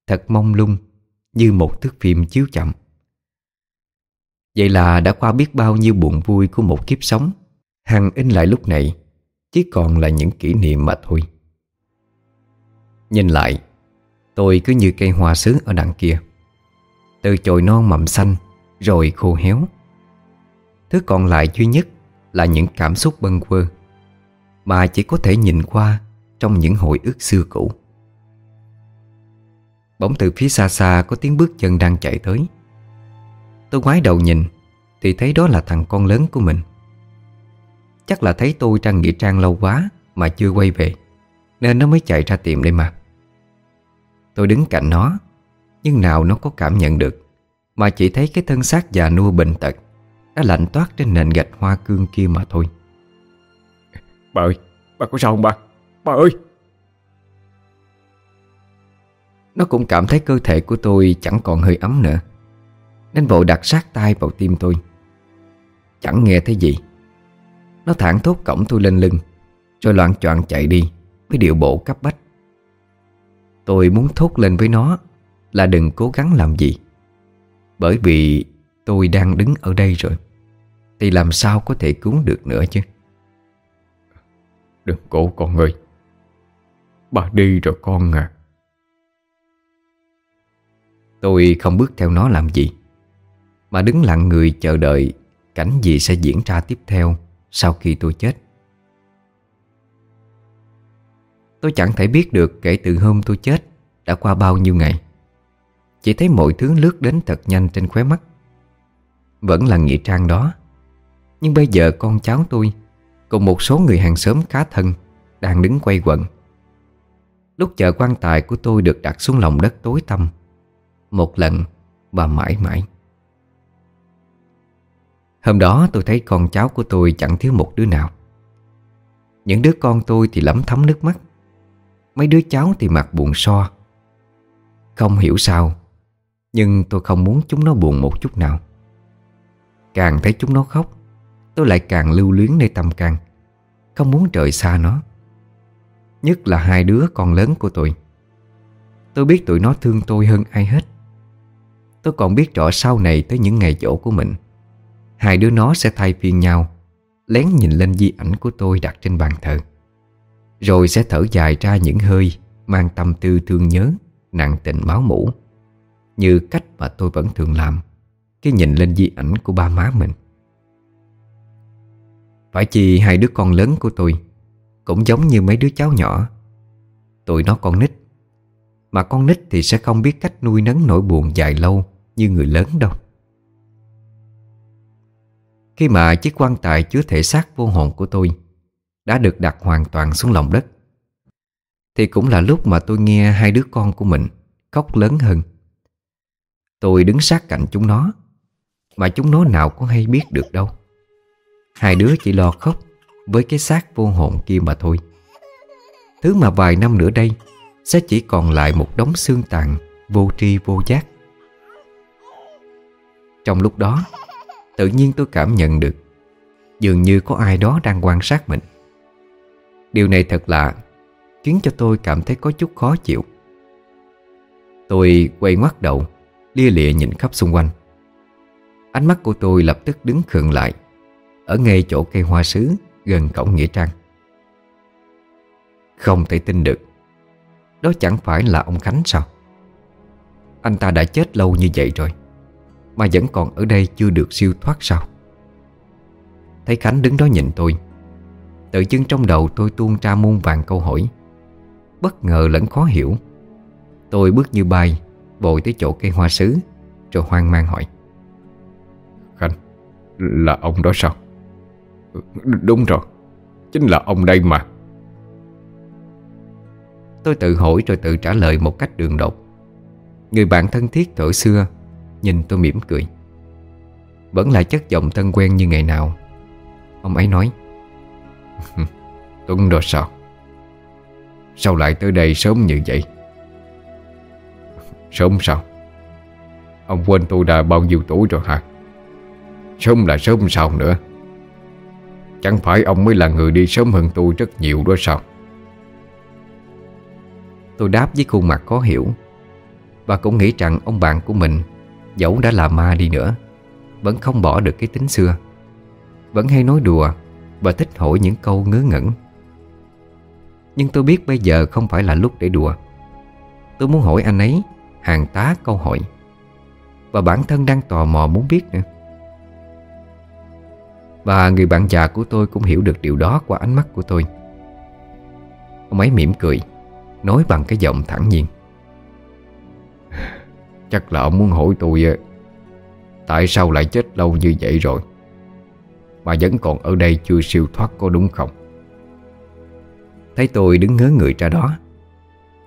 Thật mong lung, Như một thước phim chiếu chậm. Vậy là đã qua biết bao nhiêu buồn vui của một kiếp sống. Hằng in lại lúc này, Chỉ còn là những kỷ niệm mà thôi. Nhìn lại, Tôi cứ như cây hoa sứ ở đằng kia. Từ chồi non mầm xanh, Rồi khô héo. Thứ còn lại duy nhất Là những cảm xúc bâng quơ Mà chỉ có thể nhìn qua Trong những hồi ức xưa cũ. Bỗng từ phía xa xa Có tiếng bước chân đang chạy tới. Tôi ngoái đầu nhìn, Thì thấy đó là thằng con lớn của mình. Chắc là thấy tôi trang nghĩa trang lâu quá Mà chưa quay về, Nên nó mới chạy ra tìm đây mà. Tôi đứng cạnh nó, Nhưng nào nó có cảm nhận được, Mà chỉ thấy cái thân xác già nua bệnh tật. Đã lạnh toát trên nền gạch hoa cương kia mà thôi. Bà ơi Bà có sao không bà? Bà ơi! Nó cũng cảm thấy cơ thể của tôi chẳng còn hơi ấm nữa Nên vội đặt sát tay vào tim tôi. Chẳng nghe thấy gì. Nó thẳng thốt cổng tôi lên lưng Rồi loạn choạng chạy đi Với điệu bộ cấp bách. Tôi muốn thốt lên với nó Là đừng cố gắng làm gì Bởi vì tôi đang đứng ở đây rồi Thì làm sao có thể cứu được nữa chứ? Đừng cố con ơi. Bà đi rồi con à. Tôi không bước theo nó làm gì Mà đứng lặng người chờ đợi Cảnh gì sẽ diễn ra tiếp theo Sau khi tôi chết. Tôi chẳng thể biết được kể từ hôm tôi chết Đã qua bao nhiêu ngày. Chỉ thấy mọi thứ lướt đến thật nhanh trên khóe mắt. Vẫn là nghĩa trang đó nhưng bây giờ con cháu tôi, Cùng một số người hàng xóm khá thân, Đang đứng quay quần. Lúc chờ quan tài của tôi được đặt xuống lòng đất tối tăm, Một lần và mãi mãi. Hôm đó tôi thấy con cháu của tôi chẳng thiếu một đứa nào. Những đứa con tôi thì lấm thấm nước mắt. Mấy đứa cháu thì mặt buồn so. Không hiểu sao, Nhưng tôi không muốn chúng nó buồn một chút nào. Càng thấy chúng nó khóc Tôi lại càng lưu luyến nơi tâm can. Không muốn rời xa nó. Nhất là hai đứa con lớn của tôi. Tôi biết tụi nó thương tôi hơn ai hết. Tôi còn biết rõ sau này tới những ngày dỗ của mình. Hai đứa nó sẽ thay phiên nhau, Lén nhìn lên di ảnh của tôi đặt trên bàn thờ. Rồi sẽ thở dài ra những hơi Mang tâm tư thương nhớ, Nặng tình máu mũ Như cách mà tôi vẫn thường làm Khi nhìn lên di ảnh của ba má mình. Phải chi hai đứa con lớn của tôi Cũng giống như mấy đứa cháu nhỏ. Tụi nó con nít, Mà con nít thì sẽ không biết cách nuôi nấng nỗi buồn dài lâu Như người lớn đâu. Khi mà chiếc quan tài chứa thể xác vô hồn của tôi đã được đặt hoàn toàn xuống lòng đất, Thì cũng là lúc mà tôi nghe hai đứa con của mình khóc lớn hơn. Tôi đứng sát cạnh chúng nó, Mà chúng nó nào có hay biết được đâu. Hai đứa chỉ lo khóc với cái xác vô hồn kia mà thôi. Thứ mà vài năm nữa đây, Sẽ chỉ còn lại một đống xương tàn Vô tri vô giác. Trong lúc đó, Tự nhiên tôi cảm nhận được Dường như có ai đó đang quan sát mình. Điều này thật lạ, Khiến cho tôi cảm thấy có chút khó chịu. Tôi quay ngoắt đầu, Lia lịa nhìn khắp xung quanh. Ánh mắt của tôi lập tức đứng khựng lại. Ở ngay chỗ cây hoa sứ Gần cổng Nghĩa Trang. Không thể tin được, Đó chẳng phải là ông Khánh sao? Anh ta đã chết lâu như vậy rồi, Mà vẫn còn ở đây chưa được siêu thoát sao? Thấy Khánh đứng đó nhìn tôi, Tự dưng trong đầu tôi tuôn ra muôn vàng câu hỏi. Bất ngờ lẫn khó hiểu, Tôi bước như bay Bồi tới chỗ cây hoa sứ, Rồi hoang mang hỏi. Khánh, Là ông đó sao? Đúng rồi, Chính là ông đây mà. Tôi tự hỏi rồi tự trả lời một cách đường đột. Người bạn thân thiết thở xưa Nhìn tôi mỉm cười. Vẫn là chất giọng thân quen như ngày nào. Ông ấy nói, Tuấn rồi sao? Sao lại tới đây sớm như vậy? Sớm sao? Ông quên tôi đã bao nhiêu tuổi rồi hả? Sớm là sớm sao nữa? Chẳng phải ông mới là người đi sớm hơn tôi rất nhiều đó sao? Tôi đáp với khuôn mặt khó hiểu. Và cũng nghĩ rằng ông bạn của mình, Dẫu đã là ma đi nữa, Vẫn không bỏ được cái tính xưa. Vẫn hay nói đùa Và thích hỏi những câu ngớ ngẩn. Nhưng tôi biết bây giờ không phải là lúc để đùa. Tôi muốn hỏi anh ấy, Hàng tá câu hỏi. Và bản thân đang tò mò muốn biết nữa. Và người bạn già của tôi cũng hiểu được điều đó qua ánh mắt của tôi. Ông ấy mỉm cười, Nói bằng cái giọng thẳng nhiên. Chắc là ông muốn hỏi tôi ờ, Tại sao lại chết lâu như vậy rồi? Mà vẫn còn ở đây chưa siêu thoát có đúng không? Thấy tôi đứng ngớ người ra đó,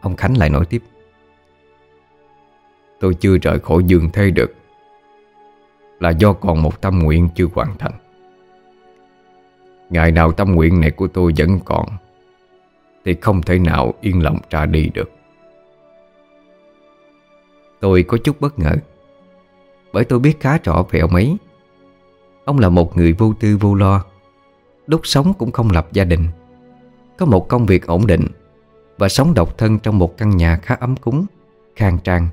Ông Khánh lại nói tiếp. Tôi chưa rời khỏi giường thế được, Là do còn một tâm nguyện chưa hoàn thành. Ngày nào tâm nguyện này của tôi vẫn còn, Thì không thể nào yên lòng ra đi được. Tôi có chút bất ngờ, Bởi tôi biết khá rõ về ông ấy. Ông là một người vô tư vô lo, Lúc sống cũng không lập gia đình. Có một công việc ổn định Và sống độc thân trong một căn nhà khá ấm cúng, Khang trang,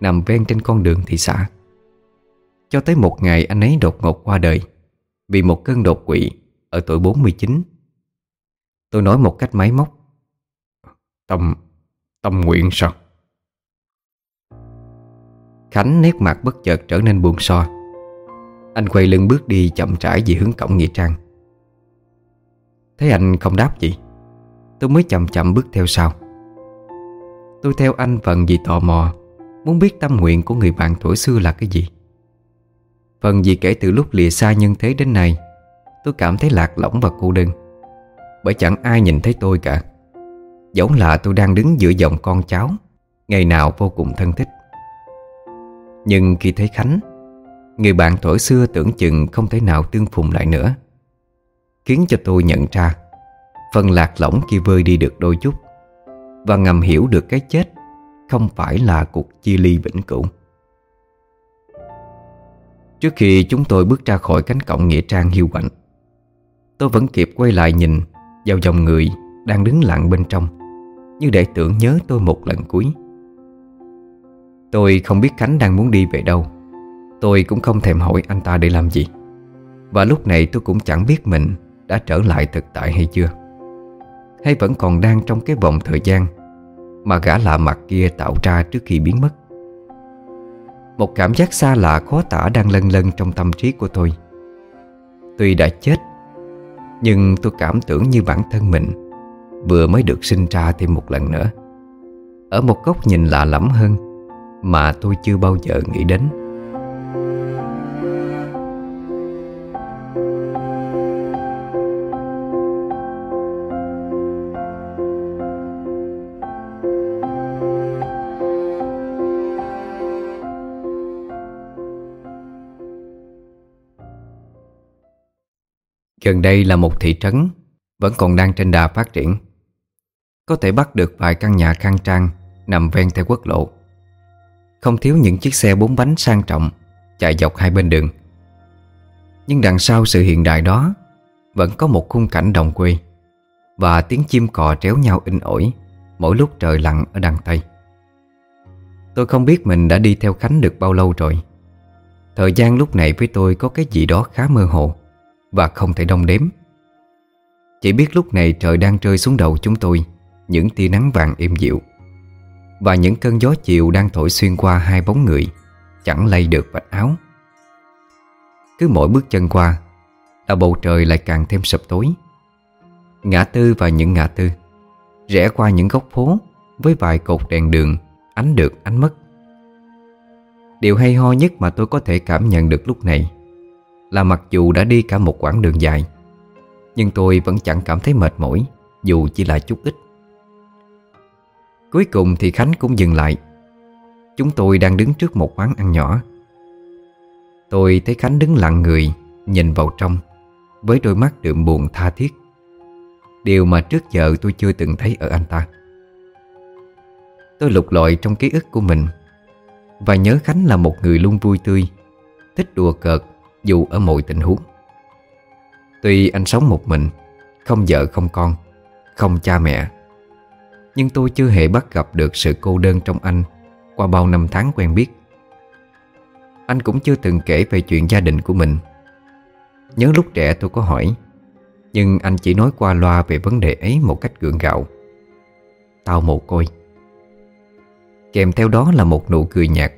Nằm ven trên con đường thị xã. Cho tới một ngày anh ấy đột ngột qua đời Vì một cơn đột quỵ ở tuổi 49 Tôi nói một cách máy móc. Tâm, tâm nguyện sao? Khánh nét mặt bất chợt trở nên buồn so. Anh quay lưng bước đi chậm rãi về hướng cổng Nghĩa Trang. Thấy anh không đáp gì Tôi mới chậm chậm bước theo sau. Tôi theo anh phần vì tò mò Muốn biết tâm nguyện của người bạn tuổi xưa là cái gì. Phần vì kể từ lúc lìa xa nhân thế đến nay Tôi cảm thấy lạc lõng và cô đơn. Bởi chẳng ai nhìn thấy tôi cả. Giống là tôi đang đứng giữa dòng con cháu, Ngày nào vô cùng thân thích. Nhưng khi thấy Khánh, Người bạn tuổi xưa tưởng chừng không thể nào tương phùng lại nữa. Khiến cho tôi nhận ra, Phần lạc lõng khi vơi đi được đôi chút. Và ngầm hiểu được cái chết Không phải là cuộc chia ly vĩnh cửu. Trước khi chúng tôi bước ra khỏi cánh cổng Nghĩa Trang hiu quạnh Tôi vẫn kịp quay lại nhìn Vào dòng người đang đứng lặng bên trong, Như để tưởng nhớ tôi một lần cuối. Tôi không biết Khánh đang muốn đi về đâu. Tôi cũng không thèm hỏi anh ta để làm gì. Và lúc này tôi cũng chẳng biết mình Đã trở lại thực tại hay chưa. Hay vẫn còn đang trong cái vòng thời gian Mà gã lạ mặt kia tạo ra trước khi biến mất. Một cảm giác xa lạ khó tả đang lân lân trong tâm trí của tôi. Tuy đã chết nhưng tôi cảm tưởng như bản thân mình Vừa mới được sinh ra thêm một lần nữa. Ở một góc nhìn lạ lẫm hơn Mà tôi chưa bao giờ nghĩ đến. Gần đây là một thị trấn, Vẫn còn đang trên đà phát triển. Có thể bắt được vài căn nhà khang trang Nằm ven theo quốc lộ. Không thiếu những chiếc xe bốn bánh sang trọng Chạy dọc hai bên đường. Nhưng đằng sau sự hiện đại đó, Vẫn có một khung cảnh đồng quê Và tiếng chim cò tréo nhau in ỏi Mỗi lúc trời lặng ở đằng Tây. Tôi không biết mình đã đi theo Khánh được bao lâu rồi. Thời gian lúc này với tôi có cái gì đó khá mơ hồ và không thể đong đếm. Chỉ biết lúc này trời đang rơi xuống đầu chúng tôi, Những tia nắng vàng êm dịu, Và những cơn gió chiều đang thổi xuyên qua hai bóng người, Chẳng lay được vạch áo. Cứ mỗi bước chân qua, Là bầu trời lại càng thêm sập tối. Ngã tư và những ngã tư, Rẽ qua những góc phố Với vài cột đèn đường Ánh được ánh mất. Điều hay ho nhất mà tôi có thể cảm nhận được lúc này là mặc dù đã đi cả một quãng đường dài, Nhưng tôi vẫn chẳng cảm thấy mệt mỏi, Dù chỉ là chút ít. Cuối cùng thì Khánh cũng dừng lại. Chúng tôi đang đứng trước một quán ăn nhỏ. Tôi thấy Khánh đứng lặng người, Nhìn vào trong, Với đôi mắt đượm buồn tha thiết. Điều mà trước giờ tôi chưa từng thấy ở anh ta. Tôi lục lọi trong ký ức của mình Và nhớ Khánh là một người luôn vui tươi, Thích đùa cợt dù ở mọi tình huống. Tuy anh sống một mình, Không vợ không con, Không cha mẹ, Nhưng tôi chưa hề bắt gặp được sự cô đơn trong anh Qua bao năm tháng quen biết. Anh cũng chưa từng kể về chuyện gia đình của mình. Nhớ lúc trẻ tôi có hỏi, Nhưng anh chỉ nói qua loa về vấn đề ấy một cách gượng gạo. Tao mồ côi. Kèm theo đó là một nụ cười nhạt,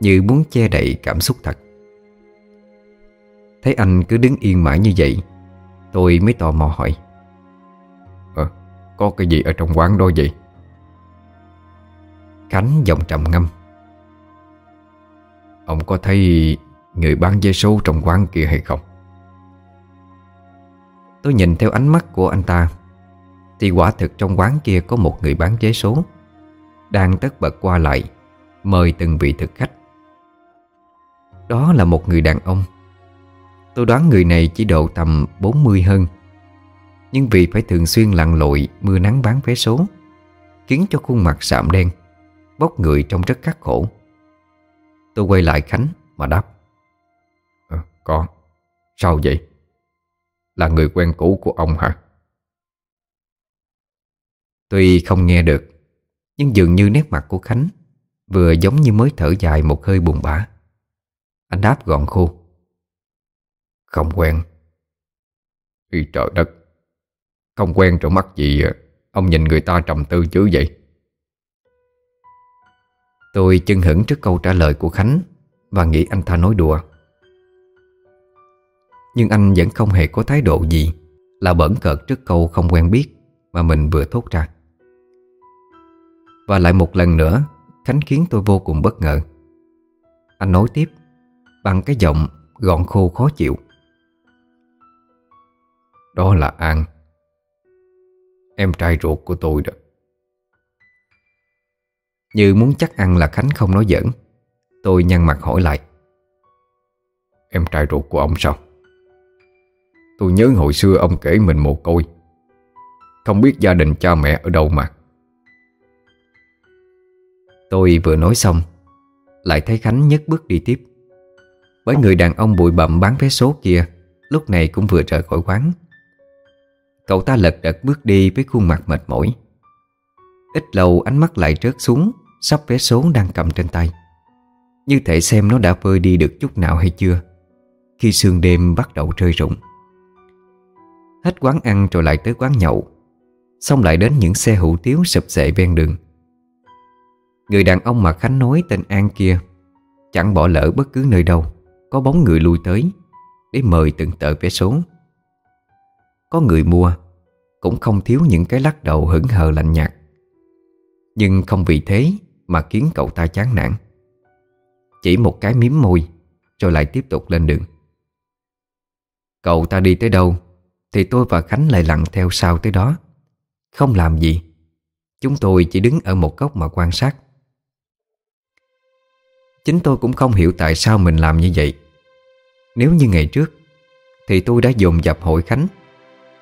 Như muốn che đậy cảm xúc thật. Thấy anh cứ đứng yên mãi như vậy Tôi mới tò mò hỏi. Ờ, có cái gì ở trong quán đó vậy? Khánh giọng trầm ngâm. Ông có thấy người bán vé số trong quán kia hay không? Tôi nhìn theo ánh mắt của anh ta. Thì quả thực trong quán kia có một người bán vé số Đang tất bật qua lại Mời từng vị thực khách. Đó là một người đàn ông. Tôi đoán người này chỉ độ tầm 40 hơn. Nhưng vì phải thường xuyên lặn lội Mưa nắng bán vé số Khiến cho khuôn mặt sạm đen Bóc người trông rất khắc khổ. Tôi quay lại Khánh mà đáp à, Con Sao vậy? Là người quen cũ của ông hả? Tuy không nghe được Nhưng dường như nét mặt của Khánh Vừa giống như mới thở dài một hơi buồn bã. Anh đáp gọn khô không quen. Ý trời đất. Không quen trong mắt gì, Ông nhìn người ta trầm tư chứ vậy. Tôi chân hững trước câu trả lời của Khánh Và nghĩ anh ta nói đùa. Nhưng anh vẫn không hề có thái độ gì, Là bẩn cợt trước câu không quen biết Mà mình vừa thốt ra. Và lại một lần nữa, Khánh khiến tôi vô cùng bất ngờ. Anh nói tiếp, Bằng cái giọng gọn khô khó chịu đó là An. Em trai ruột của tôi đó. Như muốn chắc ăn là Khánh không nói giỡn, Tôi nhăn mặt hỏi lại. Em trai ruột của ông sao? Tôi nhớ hồi xưa ông kể mình mồ côi. Không biết gia đình cha mẹ ở đâu mà. Tôi vừa nói xong, Lại thấy Khánh nhấc bước đi tiếp. Bởi người đàn ông bụi bặm bán vé số kia, Lúc này cũng vừa rời khỏi quán. Cậu ta lật đật bước đi với khuôn mặt mệt mỏi. Ít lâu ánh mắt lại rớt xuống, Sắp vé số đang cầm trên tay. Như thể xem nó đã vơi đi được chút nào hay chưa, Khi sương đêm bắt đầu rơi rụng. Hết quán ăn rồi lại tới quán nhậu, Xong lại đến những xe hủ tiếu sụp sệ ven đường. Người đàn ông mà Khánh nói tên An kia, Chẳng bỏ lỡ bất cứ nơi đâu, Có bóng người lui tới, Để mời từng tờ vé số có người mua, Cũng không thiếu những cái lắc đầu hững hờ lạnh nhạt. Nhưng không vì thế Mà khiến cậu ta chán nản. Chỉ một cái miếm môi, Rồi lại tiếp tục lên đường. Cậu ta đi tới đâu Thì tôi và Khánh lại lặng theo sau tới đó. Không làm gì, Chúng tôi chỉ đứng ở một góc mà quan sát. Chính tôi cũng không hiểu tại sao mình làm như vậy. Nếu như ngày trước Thì tôi đã dồn dập hội Khánh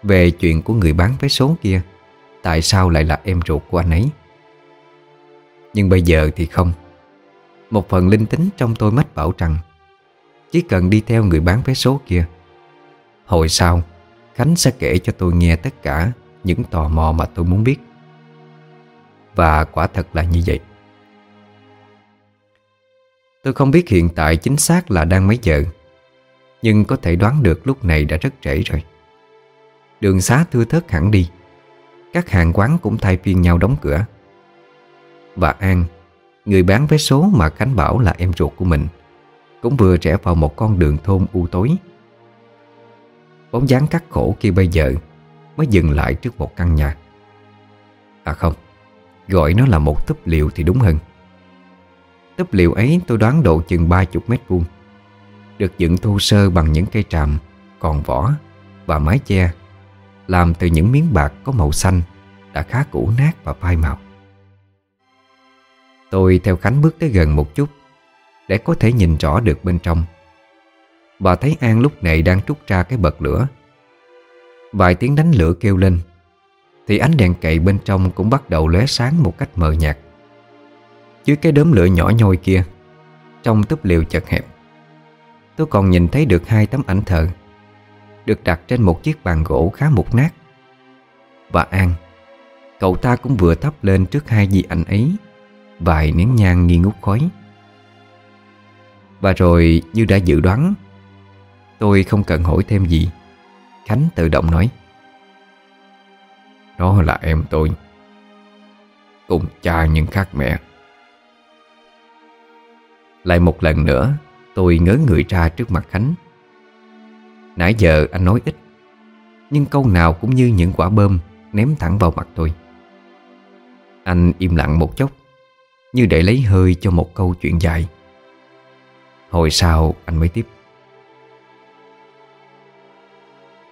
về chuyện của người bán vé số kia. Tại sao lại là em ruột của anh ấy? Nhưng bây giờ thì không. Một phần linh tính trong tôi mách bảo rằng, Chỉ cần đi theo người bán vé số kia, Hồi sau, Khánh sẽ kể cho tôi nghe tất cả Những tò mò mà tôi muốn biết. Và quả thật là như vậy. Tôi không biết hiện tại chính xác là đang mấy giờ, Nhưng có thể đoán được lúc này đã rất trễ rồi. Đường xá thưa thớt hẳn đi. Các hàng quán cũng thay phiên nhau đóng cửa. Và An, Người bán vé số mà Khánh bảo là em ruột của mình, Cũng vừa rẽ vào một con đường thôn u tối. Bóng dáng cắt khổ kia bây giờ Mới dừng lại trước một căn nhà. À không, Gọi nó là một túp liệu thì đúng hơn. Túp liệu ấy tôi đoán độ chừng ba chục mét vuông, Được dựng thô sơ bằng những cây tràm Còn vỏ Và mái che làm từ những miếng bạc có màu xanh Đã khá cũ nát và phai màu. Tôi theo Khánh bước tới gần một chút Để có thể nhìn rõ được bên trong. Bà thấy An lúc này đang trút ra cái bật lửa. Vài tiếng đánh lửa kêu lên, Thì ánh đèn cậy bên trong cũng bắt đầu lóe sáng một cách mờ nhạt. Dưới cái đốm lửa nhỏ nhoi kia, Trong túp liều chật hẹp, Tôi còn nhìn thấy được hai tấm ảnh thờ. Được đặt trên một chiếc bàn gỗ khá mục nát. Và An, Cậu ta cũng vừa thắp lên trước hai vị ảnh ấy, Vài nén nhang nghi ngút khói. Và rồi như đã dự đoán, Tôi không cần hỏi thêm gì. Khánh tự động nói, Đó là em tôi, Cùng cha nhưng khác mẹ. Lại một lần nữa, Tôi ngớ người ra trước mặt Khánh. Nãy giờ anh nói ít, Nhưng câu nào cũng như những quả bơm Ném thẳng vào mặt tôi. Anh im lặng một chốc, Như để lấy hơi cho một câu chuyện dài. Hồi sau anh mới tiếp.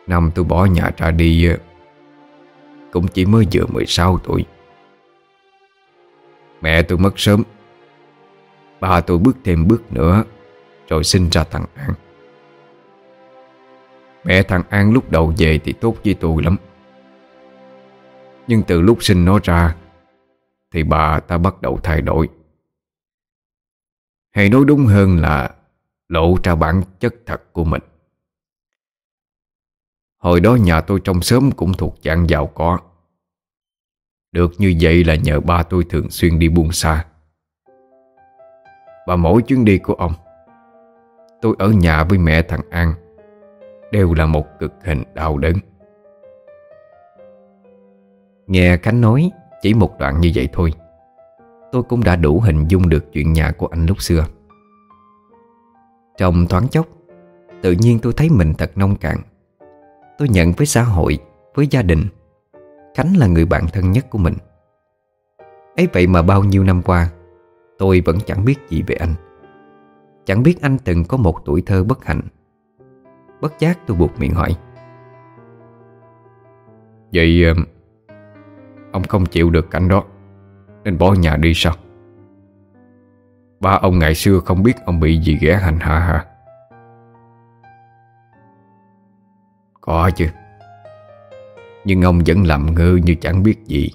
Năm tôi bỏ nhà ra đi, Cũng chỉ mới vừa 16 tuổi. Mẹ tôi mất sớm, Ba tôi bước thêm bước nữa, Rồi sinh ra thằng An. Mẹ thằng An lúc đầu về thì tốt với tôi lắm. Nhưng từ lúc sinh nó ra Thì bà ta bắt đầu thay đổi. Hay nói đúng hơn là Lộ ra bản chất thật của mình. Hồi đó nhà tôi trong xóm cũng thuộc dạng giàu có. Được như vậy là nhờ ba tôi thường xuyên đi buôn xa. Và mỗi chuyến đi của ông, Tôi ở nhà với mẹ thằng An. Đều là một cực hình đau đớn. Nghe Khánh nói, Chỉ một đoạn như vậy thôi. Tôi cũng đã đủ hình dung được chuyện nhà của anh lúc xưa. Trong thoáng chốc, Tự nhiên tôi thấy mình thật nông cạn. Tôi nhận với xã hội, Với gia đình, Khánh là người bạn thân nhất của mình. Ấy vậy mà bao nhiêu năm qua, Tôi vẫn chẳng biết gì về anh. Chẳng biết anh từng có một tuổi thơ bất hạnh. Bất giác tôi buộc miệng hỏi. Vậy ờ, Ông không chịu được cảnh đó, Nên bỏ nhà đi sao? Ba ông ngày xưa không biết ông bị gì ghẻ hành hạ hả? Có chứ. Nhưng ông vẫn làm ngơ như chẳng biết gì.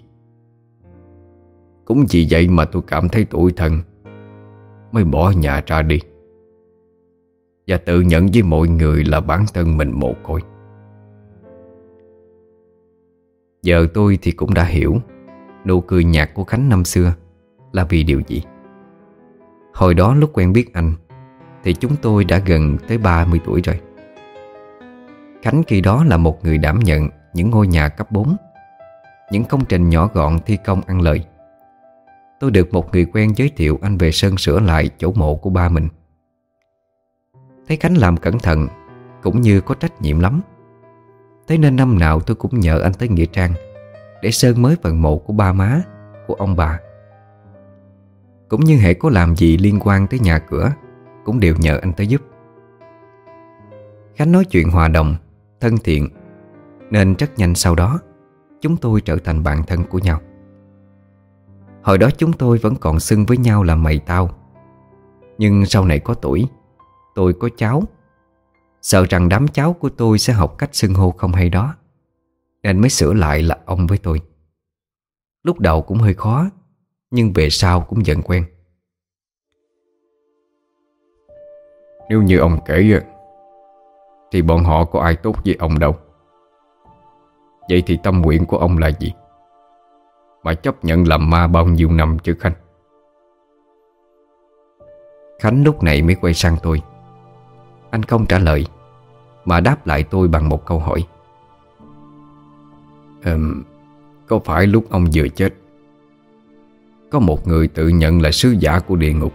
Cũng vì vậy mà tôi cảm thấy tủi thân, Mới bỏ nhà ra đi. Và tự nhận với mọi người là bản thân mình mồ côi. Giờ tôi thì cũng đã hiểu, Nụ cười nhạt của Khánh năm xưa Là vì điều gì. Hồi đó lúc quen biết anh, Thì chúng tôi đã gần tới 30 tuổi rồi. Khánh khi đó là một người đảm nhận những ngôi nhà cấp 4 Những công trình nhỏ gọn thi công ăn lời. Tôi được một người quen giới thiệu anh về sơn sửa lại chỗ mộ của ba mình. Thấy Khánh làm cẩn thận, Cũng như có trách nhiệm lắm. Thế nên năm nào tôi cũng nhờ anh tới Nghĩa Trang Để sơn mới phần mộ của ba má, Của ông bà. Cũng như hệ có làm gì liên quan tới nhà cửa, Cũng đều nhờ anh tới giúp. Khánh nói chuyện hòa đồng, Thân thiện, Nên rất nhanh sau đó, Chúng tôi trở thành bạn thân của nhau. Hồi đó chúng tôi vẫn còn xưng với nhau là mày tao. Nhưng sau này có tuổi Tôi có cháu. Sợ rằng đám cháu của tôi sẽ học cách xưng hô không hay đó, Nên mới sửa lại là ông với tôi. Lúc đầu cũng hơi khó, Nhưng về sau cũng dần quen. Nếu như ông kể, Thì bọn họ có ai tốt với ông đâu. Vậy thì tâm nguyện của ông là gì? Mà chấp nhận làm ma bao nhiêu năm chứ, Khanh? Khánh lúc này mới quay sang tôi. Anh không trả lời Mà đáp lại tôi bằng một câu hỏi. Um, Có phải lúc ông vừa chết Có một người tự nhận là sứ giả của địa ngục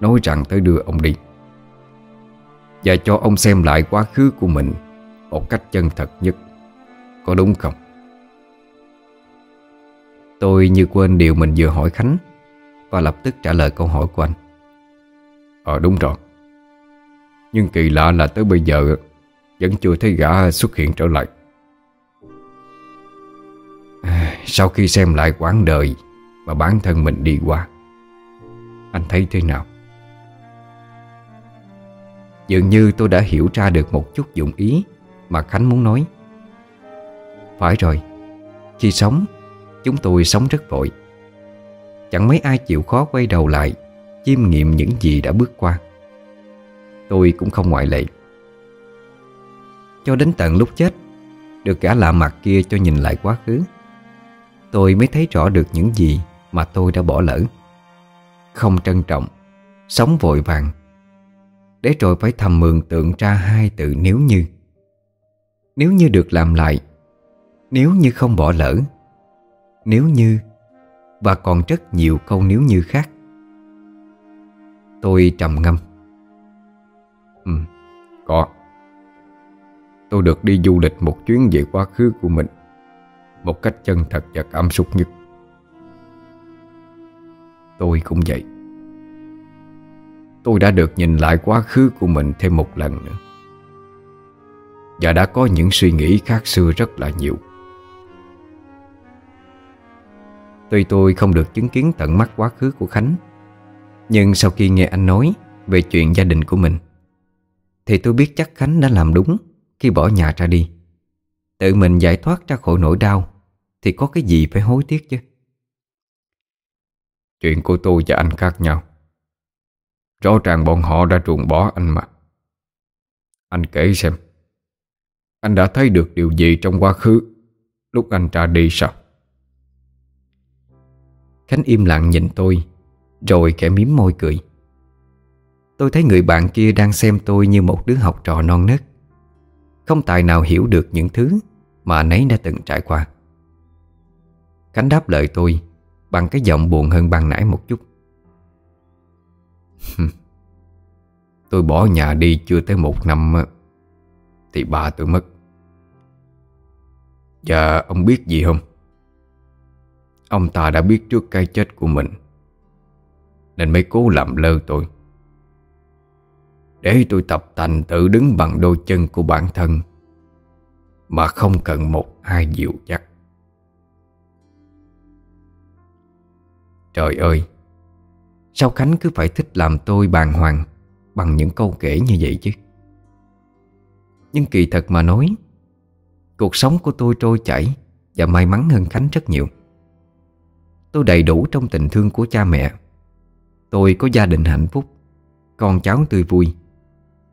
Nói rằng tới đưa ông đi Và cho ông xem lại quá khứ của mình Một cách chân thật nhất Có đúng không? Tôi như quên điều mình vừa hỏi Khánh Và lập tức trả lời câu hỏi của anh. Ờ đúng rồi. Nhưng kỳ lạ là tới bây giờ, Vẫn chưa thấy gã xuất hiện trở lại. Sau khi xem lại quãng đời Mà bản thân mình đi qua, Anh thấy thế nào? Dường như tôi đã hiểu ra được một chút dụng ý Mà Khánh muốn nói. Phải rồi, Khi sống, Chúng tôi sống rất vội. Chẳng mấy ai chịu khó quay đầu lại, Chiêm nghiệm những gì đã bước qua. Tôi cũng không ngoại lệ. Cho đến tận lúc chết, Được cả lạ mặt kia cho nhìn lại quá khứ, Tôi mới thấy rõ được những gì Mà tôi đã bỏ lỡ. Không trân trọng, Sống vội vàng, Để rồi phải thầm mường tượng ra hai từ nếu như. Nếu như được làm lại, Nếu như không bỏ lỡ, Nếu như Và còn rất nhiều câu nếu như khác. Tôi trầm ngâm. Ừ, có. Tôi được đi du lịch một chuyến về quá khứ của mình Một cách chân thật và cảm xúc nhất. Tôi cũng vậy. Tôi đã được nhìn lại quá khứ của mình thêm một lần nữa. Và đã có những suy nghĩ khác xưa rất là nhiều. Tuy tôi không được chứng kiến tận mắt quá khứ của Khánh Nhưng sau khi nghe anh nói về chuyện gia đình của mình thì tôi biết chắc Khánh đã làm đúng khi bỏ nhà ra đi. Tự mình giải thoát ra khỏi nỗi đau Thì có cái gì phải hối tiếc chứ? Chuyện của tôi và anh khác nhau. Rõ ràng bọn họ đã ruồng bỏ anh mà. Anh kể xem. Anh đã thấy được điều gì trong quá khứ? Lúc anh ra đi sao? Khánh im lặng nhìn tôi, Rồi khẽ miếm môi cười. Tôi thấy người bạn kia đang xem tôi như một đứa học trò non nớt. Không tài nào hiểu được những thứ Mà anh ấy đã từng trải qua. Khánh đáp lời tôi Bằng cái giọng buồn hơn ban nãy một chút. Tôi bỏ nhà đi chưa tới một năm Thì bà tôi mất. Và ông biết gì không? Ông ta đã biết trước cái chết của mình, Nên mới cố làm lơ tôi. Để tôi tập thành tự đứng bằng đôi chân của bản thân, Mà không cần một ai dịu dắt. Trời ơi, Sao Khánh cứ phải thích làm tôi bàng hoàng Bằng những câu kể như vậy chứ? Nhưng kỳ thật mà nói, Cuộc sống của tôi trôi chảy Và may mắn hơn Khánh rất nhiều. Tôi đầy đủ trong tình thương của cha mẹ. Tôi có gia đình hạnh phúc, Con cháu tươi vui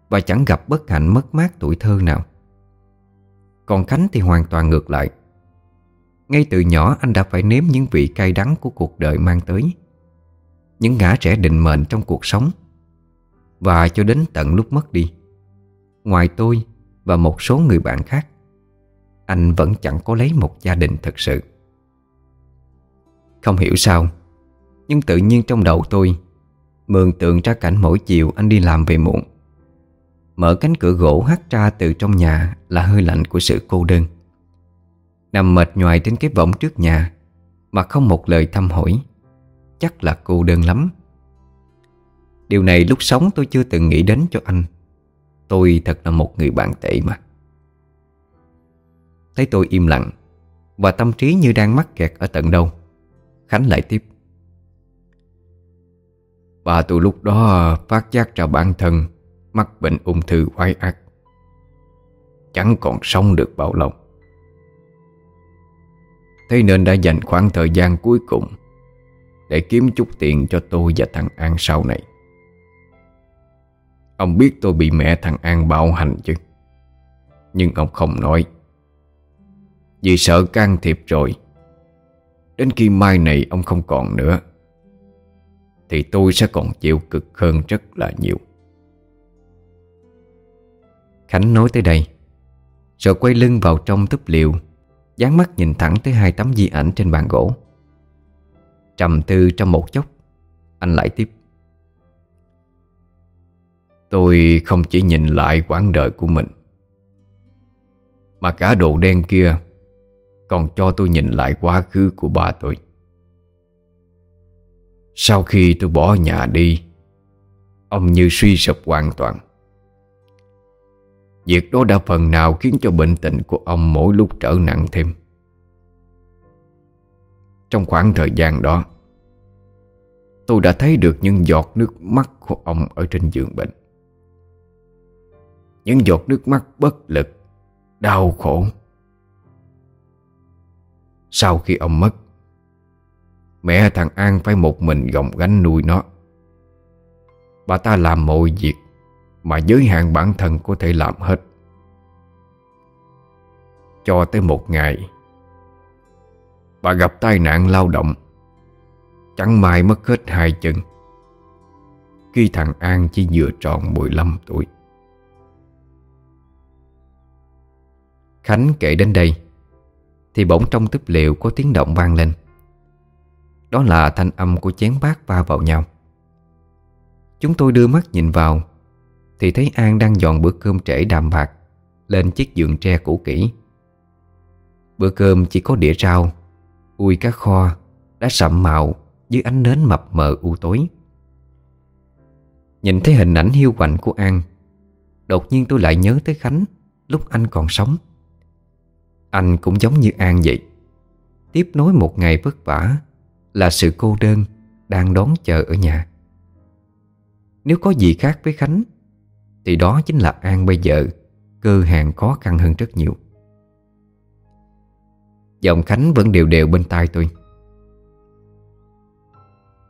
và chẳng gặp bất hạnh mất mát tuổi thơ nào. Còn Khánh thì hoàn toàn ngược lại. Ngay từ nhỏ anh đã phải nếm những vị cay đắng của cuộc đời mang tới. Những ngã rẽ định mệnh trong cuộc sống. Và cho đến tận lúc mất đi, Ngoài tôi và một số người bạn khác, Anh vẫn chẳng có lấy một gia đình thật sự. Không hiểu sao, Nhưng tự nhiên trong đầu tôi, Mường tượng ra cảnh mỗi chiều anh đi làm về muộn. Mở cánh cửa gỗ hắt ra từ trong nhà Là hơi lạnh của sự cô đơn. Nằm mệt nhoài trên cái võng trước nhà, Mà không một lời thăm hỏi. Chắc là cô đơn lắm. Điều này lúc sống tôi chưa từng nghĩ đến cho anh. Tôi thật là một người bạn tệ mà. Thấy tôi im lặng, Và tâm trí như đang mắc kẹt ở tận đâu, Khánh lại tiếp. Bà tôi lúc đó phát giác ra bản thân Mắc bệnh ung thư quái ác. Chẳng còn sống được bao lâu. Thế nên đã dành khoảng thời gian cuối cùng Để kiếm chút tiền cho tôi và thằng An sau này. Ông biết tôi bị mẹ thằng An bạo hành chứ? Nhưng ông không nói. Vì sợ can thiệp rồi, Đến khi mai này ông không còn nữa, Thì tôi sẽ còn chịu cực hơn rất là nhiều. Khánh nói tới đây. Rồi quay lưng vào trong túp liệu Dán mắt nhìn thẳng tới hai tấm di ảnh trên bàn gỗ. Trầm tư trong một chốc, Anh lại tiếp. Tôi không chỉ nhìn lại quãng đời của mình, Mà cả đồ đen kia còn cho tôi nhìn lại quá khứ của ba tôi. Sau khi tôi bỏ nhà đi, Ông như suy sụp hoàn toàn. Việc đó đã phần nào khiến cho bệnh tình của ông mỗi lúc trở nặng thêm. Trong khoảng thời gian đó, Tôi đã thấy được những giọt nước mắt của ông ở trên giường bệnh. Những giọt nước mắt bất lực, Đau khổ. Sau khi ông mất, Mẹ thằng An phải một mình gồng gánh nuôi nó. Bà ta làm mọi việc mà giới hạn bản thân có thể làm hết. Cho tới một ngày, Bà gặp tai nạn lao động. Chẳng may mất hết hai chân. Khi thằng An chỉ vừa tròn 15 tuổi. Khánh kể đến đây, Thì bỗng trong túp liệu có tiếng động vang lên. Đó là thanh âm của chén bát va vào nhau. Chúng tôi đưa mắt nhìn vào thì thấy An đang dọn bữa cơm trễ đạm bạc Lên chiếc giường tre cũ kỹ. Bữa cơm chỉ có đĩa rau, Ui cá kho Đã sậm màu dưới ánh nến mập mờ u tối. Nhìn thấy hình ảnh hiu quạnh của An, Đột nhiên tôi lại nhớ tới Khánh Lúc anh còn sống. Anh cũng giống như An vậy, Tiếp nối một ngày vất vả Là sự cô đơn Đang đón chờ ở nhà. Nếu có gì khác với Khánh thì đó chính là An bây giờ, Cơ hàng khó khăn hơn rất nhiều. Giọng Khánh vẫn đều đều bên tai tôi.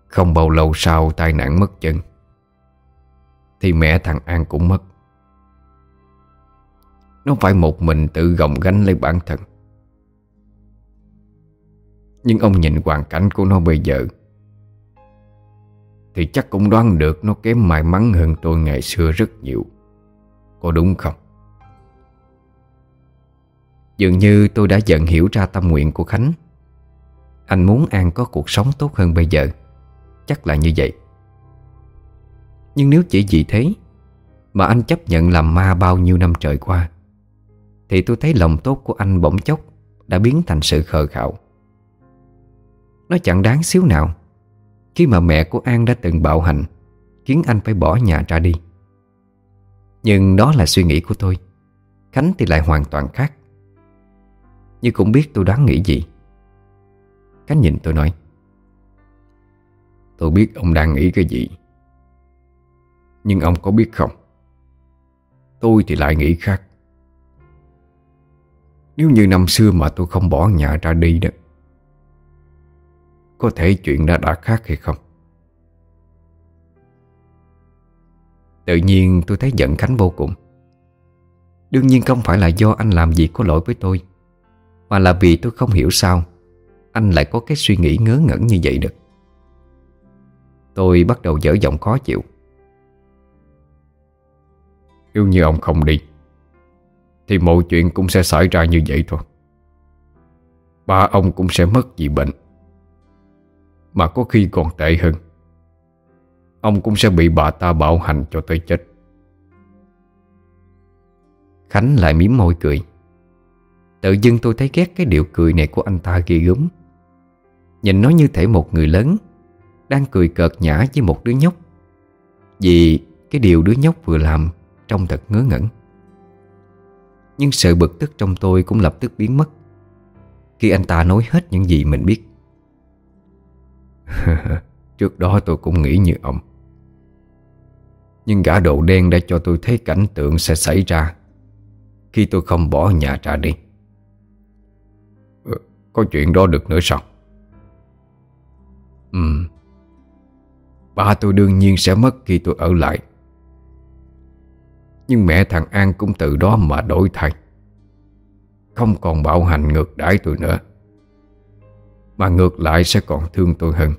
Không bao lâu sau tai nạn mất chân, Thì mẹ thằng An cũng mất. Nó phải một mình tự gồng gánh lấy bản thân. Nhưng ông nhìn hoàn cảnh của nó bây giờ thì chắc cũng đoán được nó kém may mắn hơn tôi ngày xưa rất nhiều. Có đúng không? Dường như tôi đã dần hiểu ra tâm nguyện của Khánh. Anh muốn An có cuộc sống tốt hơn bây giờ. Chắc là như vậy. Nhưng nếu chỉ vì thế Mà anh chấp nhận làm ma bao nhiêu năm trời qua, Thì tôi thấy lòng tốt của anh bỗng chốc Đã biến thành sự khờ khạo. Nó chẳng đáng xíu nào. Khi mà mẹ của An đã từng bạo hành, Khiến anh phải bỏ nhà ra đi. Nhưng đó là suy nghĩ của tôi. Khánh thì lại hoàn toàn khác. Như cũng biết tôi đoán nghĩ gì. Khánh nhìn tôi nói, Tôi biết ông đang nghĩ cái gì. Nhưng ông có biết không? Tôi thì lại nghĩ khác. Nếu như năm xưa mà tôi không bỏ nhà ra đi đó có thể chuyện đã đã khác hay không? Tự nhiên tôi thấy giận Khánh vô cùng. Đương nhiên không phải là do anh làm gì có lỗi với tôi, Mà là vì tôi không hiểu sao Anh lại có cái suy nghĩ ngớ ngẩn như vậy được. Tôi bắt đầu dở giọng khó chịu. Nếu như ông không đi, Thì mọi chuyện cũng sẽ xảy ra như vậy thôi. Ba ông cũng sẽ mất vì bệnh. Mà có khi còn tệ hơn. Ông cũng sẽ bị bà ta bạo hành cho tới chết. Khánh lại mím môi cười. Tự dưng tôi thấy ghét cái điệu cười này của anh ta ghê gớm. Nhìn nó như thể một người lớn, đang cười cợt nhã với một đứa nhóc. Vì cái điều đứa nhóc vừa làm Trông thật ngớ ngẩn. Nhưng sự bực tức trong tôi cũng lập tức biến mất. Khi anh ta nói hết những gì mình biết Trước đó tôi cũng nghĩ như ông. Nhưng gã độ đen đã cho tôi thấy cảnh tượng sẽ xảy ra Khi tôi không bỏ nhà ra đi. Ờ, có chuyện đó được nữa sao? Ừ. Ba tôi đương nhiên sẽ mất khi tôi ở lại. Nhưng mẹ thằng An cũng từ đó mà đổi thay. Không còn bạo hành ngược đãi tôi nữa. Mà ngược lại sẽ còn thương tôi hơn.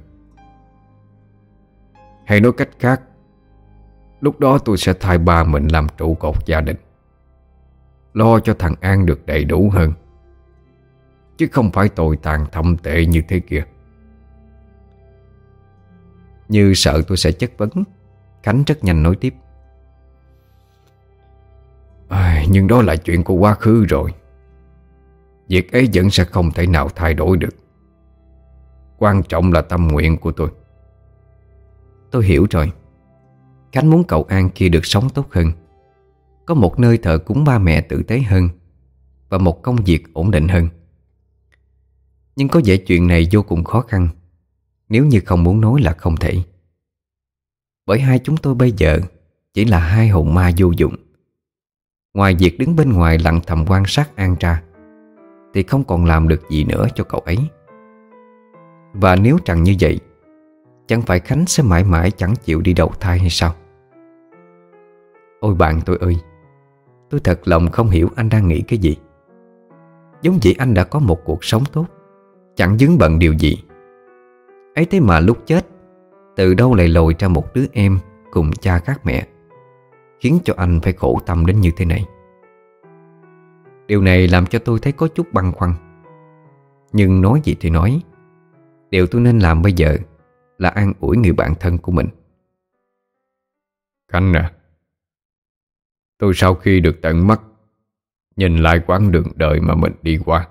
Hay nói cách khác Lúc đó tôi sẽ thay ba mình làm trụ cột gia đình Lo cho thằng An được đầy đủ hơn. Chứ không phải tồi tàn thâm tệ như thế kia. Như sợ tôi sẽ chất vấn Khánh rất nhanh nói tiếp. À, Nhưng đó là chuyện của quá khứ rồi. Việc ấy vẫn sẽ không thể nào thay đổi được. Quan trọng là tâm nguyện của tôi. Tôi hiểu rồi. Khánh muốn cậu An kia được sống tốt hơn. Có một nơi thờ cúng ba mẹ tử tế hơn Và một công việc ổn định hơn. Nhưng có vẻ chuyện này vô cùng khó khăn, Nếu như không muốn nói là không thể. Bởi hai chúng tôi bây giờ Chỉ là hai hồn ma vô dụng. Ngoài việc đứng bên ngoài lặng thầm quan sát An Tra, Thì không còn làm được gì nữa cho cậu ấy. Và nếu chẳng như vậy, Chẳng phải Khánh sẽ mãi mãi chẳng chịu đi đầu thai hay sao? Ôi bạn tôi ơi, Tôi thật lòng không hiểu anh đang nghĩ cái gì. Giống vậy anh đã có một cuộc sống tốt, Chẳng dứng bận điều gì. Ấy thế mà lúc chết, Từ đâu lại lồi ra một đứa em Cùng cha khác mẹ, Khiến cho anh phải khổ tâm đến như thế này? Điều này làm cho tôi thấy có chút băn khoăn. Nhưng nói gì thì nói Điều tôi nên làm bây giờ Là an ủi người bạn thân của mình. Khánh à Tôi sau khi được tận mắt, Nhìn lại quãng đường đời mà mình đi qua,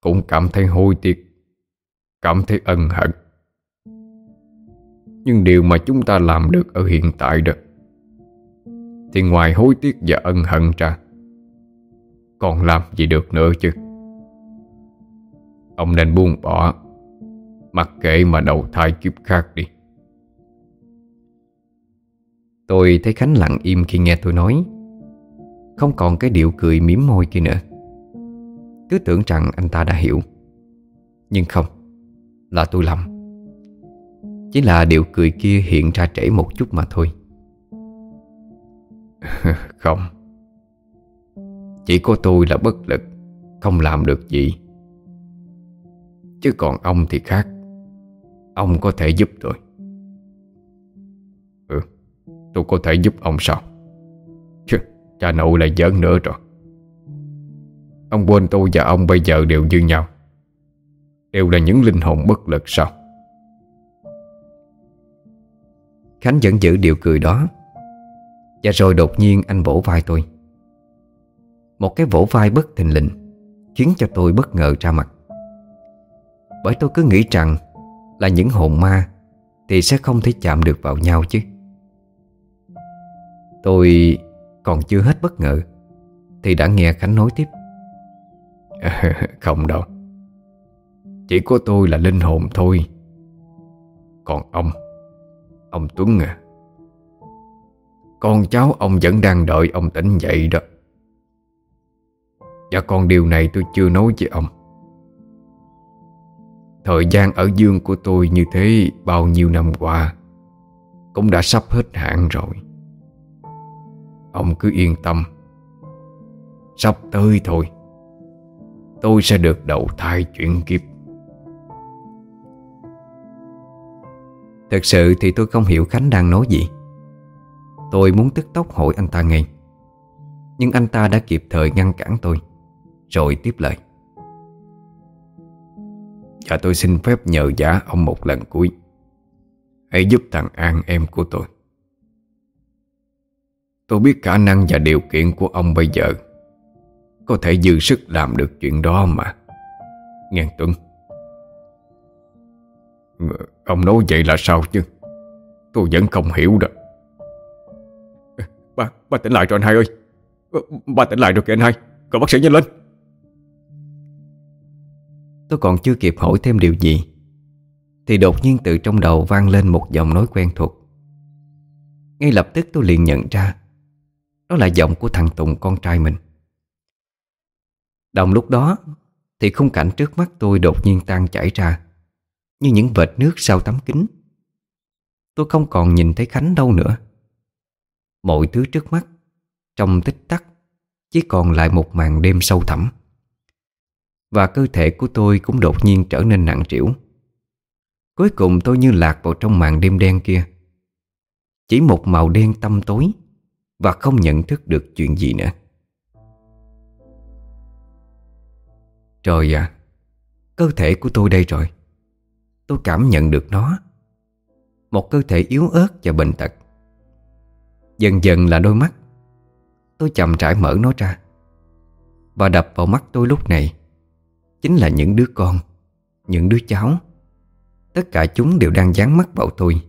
Cũng cảm thấy hối tiếc, Cảm thấy ân hận. Nhưng điều mà chúng ta làm được ở hiện tại đó, Thì ngoài hối tiếc và ân hận ra, Còn làm gì được nữa chứ? Ông nên buông bỏ. Mặc kệ mà đầu thai kiếp khác đi. Tôi thấy Khánh lặng im khi nghe tôi nói. Không còn cái điệu cười miếm môi kia nữa. Cứ tưởng rằng anh ta đã hiểu. Nhưng không, Là tôi lầm. Chỉ là điệu cười kia hiện ra trễ một chút mà thôi. Không. Chỉ có tôi là bất lực, Không làm được gì. Chứ còn ông thì khác. Ông có thể giúp tôi. Ừ Tôi có thể giúp ông sao? Chứ, cha nội lại giỡn nữa rồi. Ông quên tôi và ông bây giờ đều như nhau. Đều là những linh hồn bất lực sao? Khánh vẫn giữ điều cười đó. Và rồi đột nhiên anh vỗ vai tôi. Một cái vỗ vai bất thình lình, Khiến cho tôi bất ngờ ra mặt. Bởi tôi cứ nghĩ rằng Là những hồn ma Thì sẽ không thể chạm được vào nhau chứ. Tôi còn chưa hết bất ngờ Thì đã nghe Khánh nói tiếp. Không đâu. Chỉ có tôi là linh hồn thôi. Còn ông Ông Tuấn à. Con cháu ông vẫn đang đợi ông tỉnh dậy đó. Và còn điều này tôi chưa nói với ông. Thời gian ở dương của tôi như thế bao nhiêu năm qua, Cũng đã sắp hết hạn rồi. Ông cứ yên tâm. Sắp tới thôi. Tôi sẽ được đầu thai chuyển kiếp. Thật sự thì tôi không hiểu Khánh đang nói gì. Tôi muốn tức tốc hỏi anh ta ngay. Nhưng anh ta đã kịp thời ngăn cản tôi, Rồi tiếp lời. Và tôi xin phép nhờ giả ông một lần cuối. Hãy giúp thằng An em của tôi. Tôi biết khả năng và điều kiện của ông bây giờ. Có thể dư sức làm được chuyện đó mà. Ngàn Tuấn. Ông nói vậy là sao chứ? Tôi vẫn không hiểu được Ba, ba tỉnh lại rồi anh hai ơi. Ba tỉnh lại rồi kìa anh hai. Cậu bác sĩ nhanh lên. Tôi còn chưa kịp hỏi thêm điều gì, Thì đột nhiên từ trong đầu vang lên một giọng nói quen thuộc. Ngay lập tức tôi liền nhận ra, Đó là giọng của thằng Tùng, con trai mình. Đồng lúc đó, Thì khung cảnh trước mắt tôi đột nhiên tan chảy ra, Như những vệt nước sau tấm kính. Tôi không còn nhìn thấy Khánh đâu nữa. Mọi thứ trước mắt, Trong tích tắc, Chỉ còn lại một màn đêm sâu thẳm. Và cơ thể của tôi cũng đột nhiên trở nên nặng trĩu. Cuối cùng tôi như lạc vào trong màn đêm đen kia. Chỉ một màu đen tăm tối Và không nhận thức được chuyện gì nữa. Trời à Cơ thể của tôi đây rồi. Tôi cảm nhận được nó. Một cơ thể yếu ớt và bệnh tật. Dần dần là đôi mắt. Tôi chậm rãi mở nó ra Và đập vào mắt tôi lúc này. Chính là những đứa con, Những đứa cháu. Tất cả chúng đều đang dán mắt vào tôi,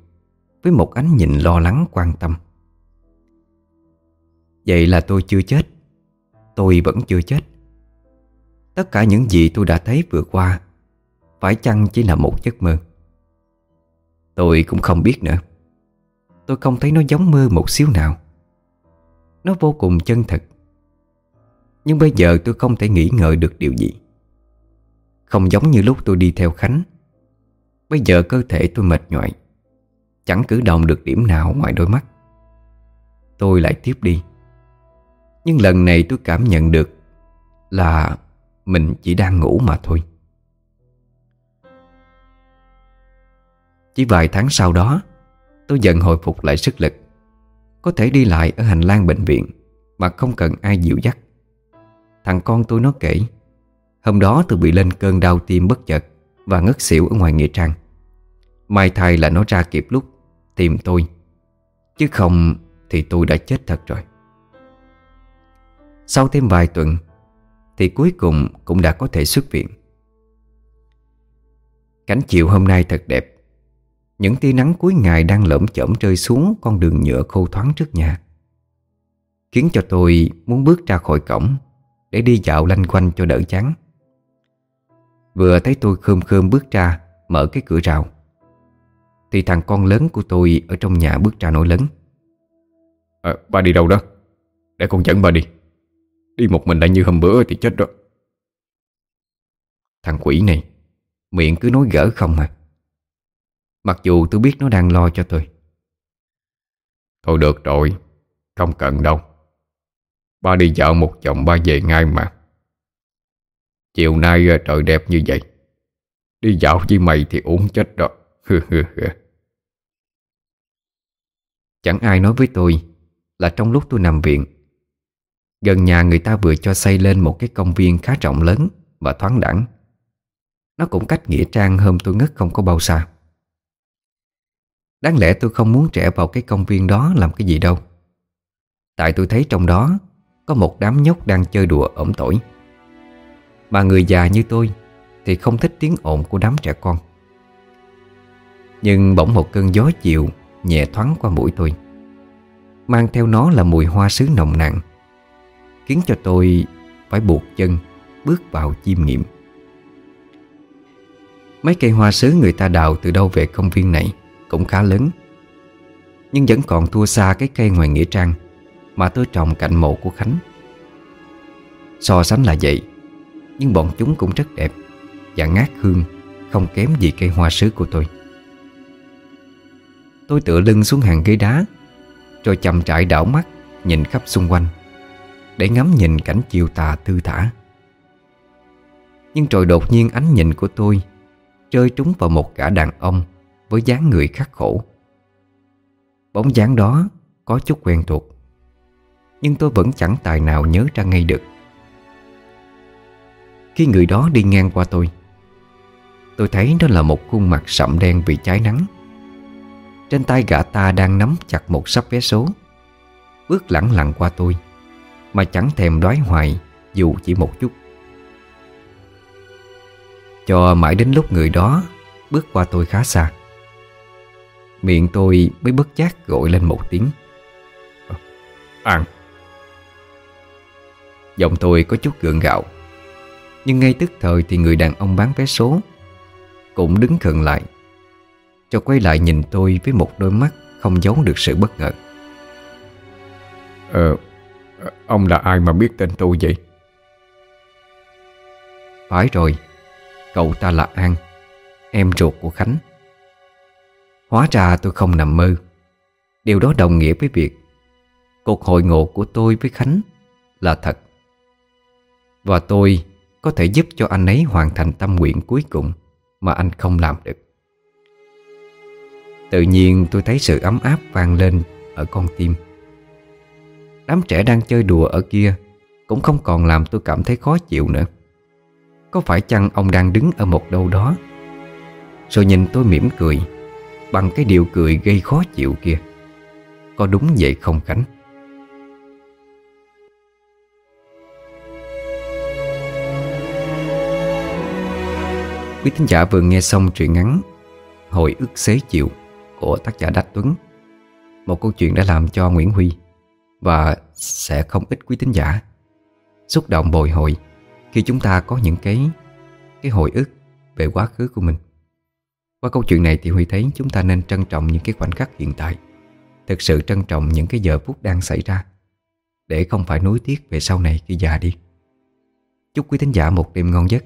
Với một ánh nhìn lo lắng, quan tâm. Vậy là tôi chưa chết. Tôi vẫn chưa chết. Tất cả những gì tôi đã thấy vừa qua, Phải chăng chỉ là một giấc mơ? Tôi cũng không biết nữa. Tôi không thấy nó giống mơ một xíu nào. Nó vô cùng chân thật. Nhưng bây giờ tôi không thể nghĩ ngợi được điều gì. Không giống như lúc tôi đi theo Khánh. Bây giờ cơ thể tôi mệt nhoại Chẳng cử động được điểm nào ngoài đôi mắt. Tôi lại tiếp đi. Nhưng lần này tôi cảm nhận được Là mình chỉ đang ngủ mà thôi. Chỉ vài tháng sau đó, Tôi dần hồi phục lại sức lực. Có thể đi lại ở hành lang bệnh viện Mà không cần ai dịu dắt. Thằng con tôi nó kể Hôm đó tôi bị lên cơn đau tim bất chợt Và ngất xỉu ở ngoài Nghĩa Trang. May thay là nó ra kịp lúc Tìm tôi. Chứ không thì tôi đã chết thật rồi. Sau thêm vài tuần Thì cuối cùng cũng đã có thể xuất viện. Cảnh chiều hôm nay thật đẹp. Những tia nắng cuối ngày đang lởm chởm rơi xuống Con đường nhựa khô thoáng trước nhà, Khiến cho tôi muốn bước ra khỏi cổng Để đi dạo lanh quanh cho đỡ chán. Vừa thấy tôi khơm khơm bước ra Mở cái cửa rào. Thì thằng con lớn của tôi Ở trong nhà bước ra nổi lớn. À, Ba đi đâu đó? Để con dẫn ba đi. Đi một mình lại như hôm bữa thì chết rồi Thằng quỷ này Miệng cứ nói gỡ không à. Mặc dù tôi biết nó đang lo cho tôi. Thôi được rồi Không cần đâu. Ba đi dạo một vòng ba về ngay mà Chiều nay à, trời đẹp như vậy. Đi dạo với mày thì uống chết đó. Chẳng ai nói với tôi Là trong lúc tôi nằm viện, Gần nhà người ta vừa cho xây lên một cái công viên khá rộng lớn Và thoáng đẳng. Nó cũng cách Nghĩa Trang hôm tôi ngất không có bao xa. Đáng lẽ tôi không muốn trẻ vào cái công viên đó làm cái gì đâu. Tại tôi thấy trong đó Có một đám nhóc đang chơi đùa ẩm tỏi. Mà người già như tôi Thì không thích tiếng ồn của đám trẻ con. Nhưng bỗng một cơn gió chiều Nhẹ thoáng qua mũi tôi, Mang theo nó là mùi hoa sứ nồng nặng, Khiến cho tôi phải buộc chân Bước vào chiêm nghiệm. Mấy cây hoa sứ người ta đào từ đâu về công viên này Cũng khá lớn, Nhưng vẫn còn thua xa cái cây ngoài Nghĩa Trang Mà tôi trồng cạnh mộ của Khánh. So sánh là vậy nhưng bọn chúng cũng rất đẹp Và ngát hương, Không kém gì cây hoa sứ của tôi. Tôi tựa lưng xuống hàng ghế đá, Rồi chậm trại đảo mắt Nhìn khắp xung quanh Để ngắm nhìn cảnh chiều tà thư thả. Nhưng rồi đột nhiên ánh nhìn của tôi Rơi trúng vào một gã đàn ông Với dáng người khắc khổ. Bóng dáng đó Có chút quen thuộc, Nhưng tôi vẫn chẳng tài nào nhớ ra ngay được. Khi người đó đi ngang qua tôi Tôi thấy đó là một khuôn mặt sậm đen vì cháy nắng. Trên tay gã ta đang nắm chặt một sắp vé số, Bước lẳng lặng qua tôi, Mà chẳng thèm đoái hoài Dù chỉ một chút. Cho mãi đến lúc người đó Bước qua tôi khá xa, Miệng tôi mới bất giác gọi lên một tiếng. An. Giọng tôi có chút gượng gạo. Nhưng ngay tức thời thì người đàn ông bán vé số Cũng đứng khựng lại cho quay lại nhìn tôi với một đôi mắt Không giấu được sự bất ngờ. Ờ Ông là ai mà biết tên tôi vậy? Phải rồi Cậu ta là An Em ruột của Khánh. Hóa ra tôi không nằm mơ. Điều đó đồng nghĩa với việc Cuộc hội ngộ của tôi với Khánh Là thật. Và tôi có thể giúp cho anh ấy hoàn thành tâm nguyện cuối cùng Mà anh không làm được. Tự nhiên tôi thấy sự ấm áp vang lên ở con tim. Đám trẻ đang chơi đùa ở kia Cũng không còn làm tôi cảm thấy khó chịu nữa. Có phải chăng ông đang đứng ở một đâu đó? Rồi nhìn tôi mỉm cười Bằng cái điều cười gây khó chịu kia. Có đúng vậy không Khánh? Quý thính giả vừa nghe xong truyện ngắn Hồi ức xế chiều của tác giả Đách Tuấn. Một câu chuyện đã làm cho Nguyễn Huy Và sẽ không ít quý tín giả Xúc động bồi hồi Khi chúng ta có những cái Cái hồi ức về quá khứ của mình. Qua câu chuyện này thì Huy thấy chúng ta nên trân trọng những cái khoảnh khắc hiện tại, Thực sự trân trọng những cái giờ phút đang xảy ra, Để không phải nuối tiếc về sau này khi già đi. Chúc quý thính giả một đêm ngon giấc.